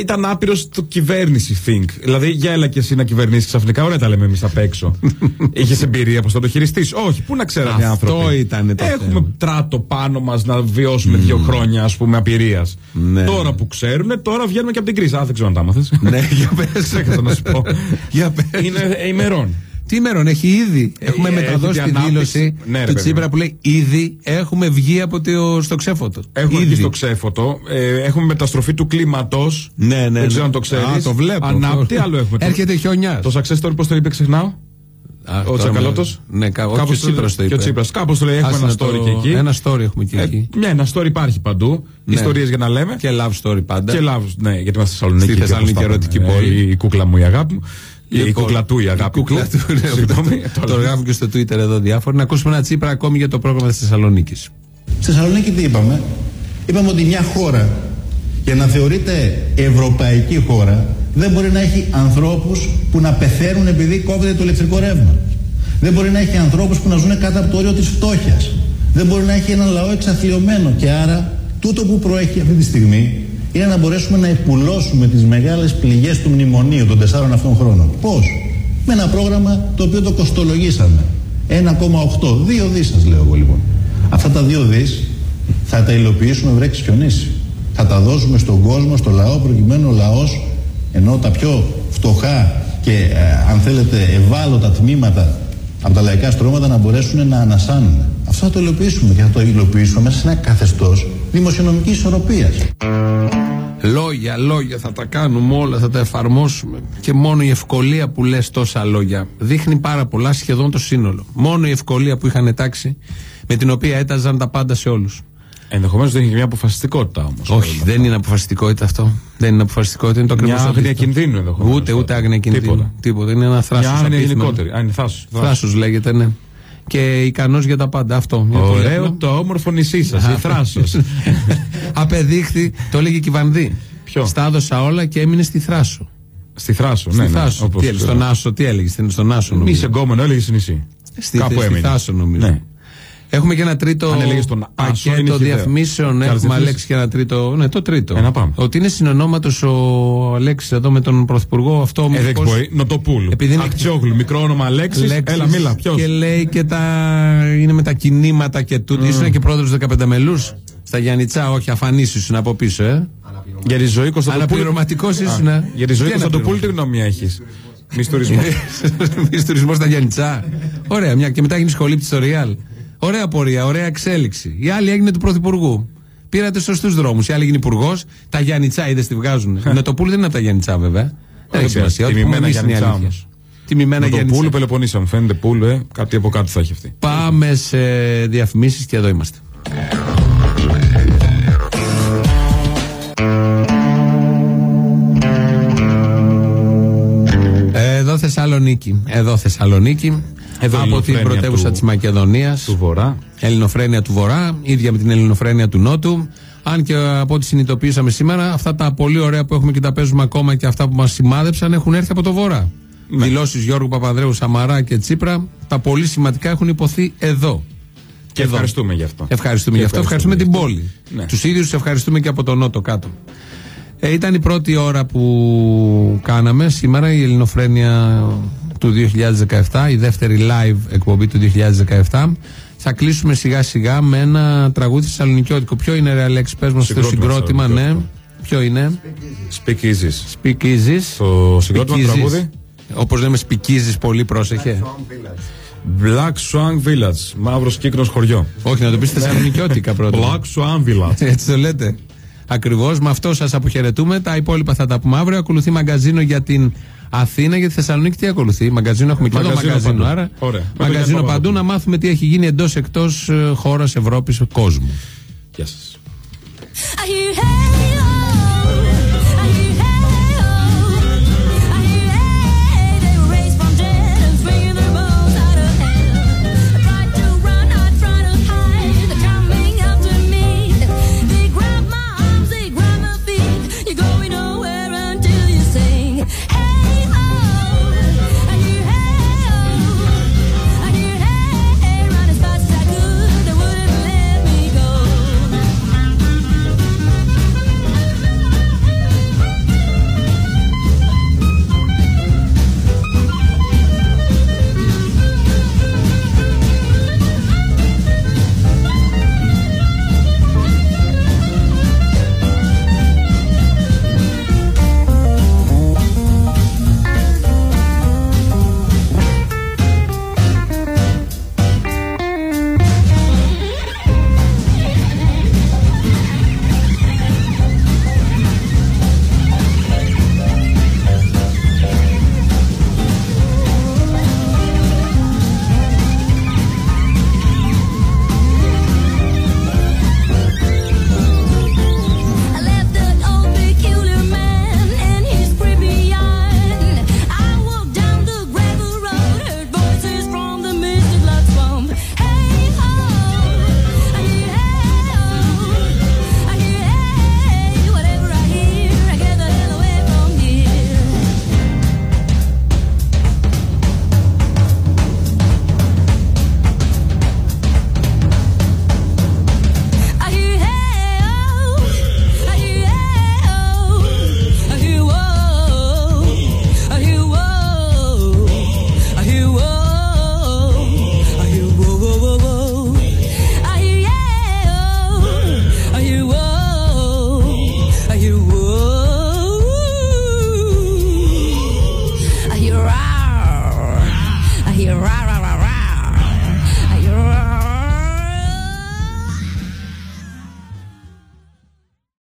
ήταν άπειρος το κυβέρνηση think. Δηλαδή, για έλα και εσύ να κυβερνήσεις ξαφνικά. Ωραία τα λέμε εμείς απ' έξω. *laughs* Είχες εμπειρία πώ θα το χειριστείς; Όχι, πού να ξέρανε οι Αυτό άνθρωποι; ήτανε το Έχουμε θέμα. τράτο πάνω μας να βιώσουμε δύο χρόνια, ας πούμε, απειρίας. Ναι. Τώρα που ξέρουν, τώρα βγαίνουμε και από την κρίση. Α, δεν ξέρω αν τα άμαθες. ναι, για πες. Ξέχασα να σου πω. *laughs* Για πες. Είναι ημερών. Τι ημερών, έχει ήδη. Έχουμε ε, μεταδώσει έχει τη ανάπτυξη. δήλωση Ναι, ρε του παιδί Τσίπρα μου. που λέει ήδη έχουμε βγει από το, στο ξέφωτο. Έχουμε Ήδη. βγει στο ξέφωτο. Ε, έχουμε μεταστροφή του κλίματος. Ναι, ναι. Δεν ξέρω ναι. αν το ξέρεις. Α, το βλέπω. Ανάπτυ, άλλο έχουμε. Το- Έρχεται χιονιάς. Το success story, πώς το είπε, ξεχνάω; Ο Τσακαλώτο. Ναι, κα... όχι, ο Τσίπρας το είπε. Και ο Τσίπρας. Κάπως το λέει, έχουμε Άσε ένα να το- story και εκεί. Ένα story έχουμε και Ε, εκεί. μια, ένα story υπάρχει παντού. Ναι. Ιστορίες για να λέμε. Και love story πάντα. Και love, ναι, γιατί είμαστε στη Θεσσαλονίκη. Στη και Θεσσαλονίκη, όπως τα ερωτική είπαμε. πόλη. Ε, Η κούκλα μου, η αγάπη μου. Η Λοιπόν, κούκλα του, η η αγάπη κούκλα του, ναι, *laughs* Συγγνώμη. Το γράφουν και στο Twitter εδώ διάφοροι. Να ακούσουμε ένα Τσίπρα ακόμη για το πρόγραμμα της Θεσσαλονίκης. Στη Θεσσαλονίκη τι είπαμε; Είπαμε ότι μια χώρα και να θεωρείται ευρωπαϊκή χώρα δεν μπορεί να έχει ανθρώπους που να πεθαίνουν επειδή κόβεται το ηλεκτρικό ρεύμα. Δεν μπορεί να έχει ανθρώπους που να ζουν κάτω από το όριο της φτώχειας. Δεν μπορεί να έχει έναν λαό εξαθλειωμένο και άρα τούτο που προέχει αυτή τη στιγμή είναι να μπορέσουμε να επουλώσουμε τις μεγάλες πληγές του μνημονίου των τεσσάρων αυτών χρόνων. Πώς; Με ένα πρόγραμμα το οποίο το κοστολογήσαμε. 1,8. Δύο δις σας λέω εγώ λοιπόν. Αυτά τα δύο δις θα τα υλοποιήσουμε βρέξει χιονίσει. Θα τα δώσουμε στον κόσμο, στο λαό, προκειμένου ο λαός, ενώ τα πιο φτωχά και ε, αν θέλετε ευάλωτα τμήματα από τα λαϊκά στρώματα να μπορέσουν να ανασάνουν. Αυτό θα το υλοποιήσουμε και θα το υλοποιήσουμε μέσα σε ένα καθεστώς δημοσιονομικής ισορροπίας. Λόγια, λόγια θα τα κάνουμε όλα, θα τα εφαρμόσουμε. Και μόνο η ευκολία που λες τόσα λόγια δείχνει πάρα πολλά σχεδόν το σύνολο. Μόνο η ευκολία που είχαν τάξει με την οποία έταζαν τα πάντα σε όλους. Ενδεχομένως δεν έχει μια αποφασιστικότητα όμως. Όχι, δεν είναι αποφασιστικότητα αυτό. Δεν είναι αποφασιστικότητα, είναι το ακριβώς. Μια άγνοια κινδύνου ενδεχομένως. Ούτε, ούτε άγνοια κινδύνου. Τίποτα. Τίποτα. Είναι ένα θράσος. Μια άγνοια γενικότερη. Α, είναι θράσος. Θράσος λέγεται, ναι. Και ικανός για τα πάντα. Αυτό. Είναι πολύ Ωραίο απλό. το όμορφο νησί σας, η θράσος. *laughs* Απεδείχθη, το έλεγε και η Βανδύ. Ποιο; Στα έδωσα όλα και έμεινε στη Θράσο. Στη θράσο, Στη ναι. ναι, Θράσο. όπως, τι έλεγε, ε, στον Άσο, τι έλεγε, στον Άσο Μη νομίζω. σε γκόμενο, έλεγε νησί. Στη, Κάπου στη έμεινε. Θάσο νομίζω. Ναι. Έχουμε και ένα τρίτο Αν έλεγες τον Άσο, είναι πακέτο χυδαίο. διαφημίσεων. Κάτσε, Έχουμε θες. Αλέξη και ένα τρίτο. Ναι, το τρίτο. Ε, να πάμε. Ότι είναι συνονόματος ο Αλέξης εδώ με τον Πρωθυπουργό. Αυτό Ε, δεν μήπως μπορεί. Νοτοπούλου. Επειδή είναι- Αχτσιόγλου, μικρό όνομα Αλέξης. Λέξεις Έλα, μίλα, ποιος; Και λέει και τα. είναι με τα κινήματα και τούτο. Ήσουν και πρόεδρος 15 μελού. Στα Γιάννητσά, όχι, αφανίσει ήσουν από πίσω, ε. Για τη ζωή Κωνσταντοπούλου. Αναπληρωματικό ήσουν. ε. Για τη ζωή Τι Κωνσταντοπούλου τι γνώμη έχεις; Μισθουρισμό. *laughs* Μισθουρισμό στα Γιάννητσά. Ωραία, μια και μετά γίνει σχολή στο Ριάλ. Ωραία πορεία, ωραία εξέλιξη. Η άλλη έγινε του Πρωθυπουργού. Πήρατε σωστούς δρόμους. Η άλλη έγινε υπουργός. Τα Γιάννητσά, είδες τι βγάζουν. Η Νοτοπούλου δεν είναι από τα Γιάννητσά, βέβαια. Δεν έχει σημασία. Ό,τι πούμε Τιμημένα εμείς είναι η Γιάννητσά αλήθειας. όμως. Τιμημένα Νοτοπούλου, Γιάννητσά. Πελοποννήσια μου φαίνεται πούλου, ε. Κάτι από κάτι θα έχει αυτή. Πάμε σε διαφημίσεις και εδώ είμαστε. Εδώ Θεσσαλονίκη. Εδώ Θεσσαλονίκη. Εδώ από την ελληνοφρένεια πρωτεύουσα του- της Μακεδονίας Του Βορρά. Ελληνοφρένεια του Βορρά, ίδια με την Ελληνοφρένεια του Νότου. Αν και από ό,τι συνειδητοποιήσαμε σήμερα, αυτά τα πολύ ωραία που έχουμε και τα παίζουμε ακόμα και αυτά που μας σημάδεψαν έχουν έρθει από το Βορρά. Ναι. Δηλώσεις Γιώργου Παπανδρέου, Σαμαρά και Τσίπρα, τα πολύ σημαντικά έχουν υποθεί εδώ. Και Εδώ. ευχαριστούμε γι' αυτό. Ευχαριστούμε Και γι' αυτό. Ευχαριστούμε την γι' αυτό. πόλη. Ναι. Τους ίδιους ευχαριστούμε και από τον Νότο κάτω. Ε, ήταν η πρώτη ώρα που κάναμε σήμερα η Ελληνοφρένεια του 2017, η δεύτερη live εκπομπή του 2017. Θα κλείσουμε σιγά σιγά με ένα τραγούδι θεσσαλονικιώτικο. Ποιο είναι, ρε Αλέξη, πες μας το Συγκρότημα συγκρότημα, ναι. θεσσαλονικιώτικο. Ποιο είναι, Speak easy. Speak Easy. Το συγκρότημα του τραγούδι. Όπως λέμε, σπικίζει πολύ, πρόσεχε. Black Swan Village. Μαύρος κύκνος χωριό. Όχι, να το πεις θεσσαλονικιώτικα πρώτα. Black Swan Village. Έτσι το λέτε. Ακριβώς με αυτό σας αποχαιρετούμε. Τα υπόλοιπα θα τα πούμε αύριο. Ακολουθεί μαγκαζίνο για την Αθήνα, για τη Θεσσαλονίκη. Τι ακολουθεί, μαγκαζίνο έχουμε και εδώ Μαγκαζίνο μαγκαζίνο. παντού. Άρα, Ωραία. Με τον μαγκαζίνο Γιάννη παντού να μάθουμε τι έχει γίνει εντός εκτός χώρας Ευρώπης κόσμου. Γεια σας. Are you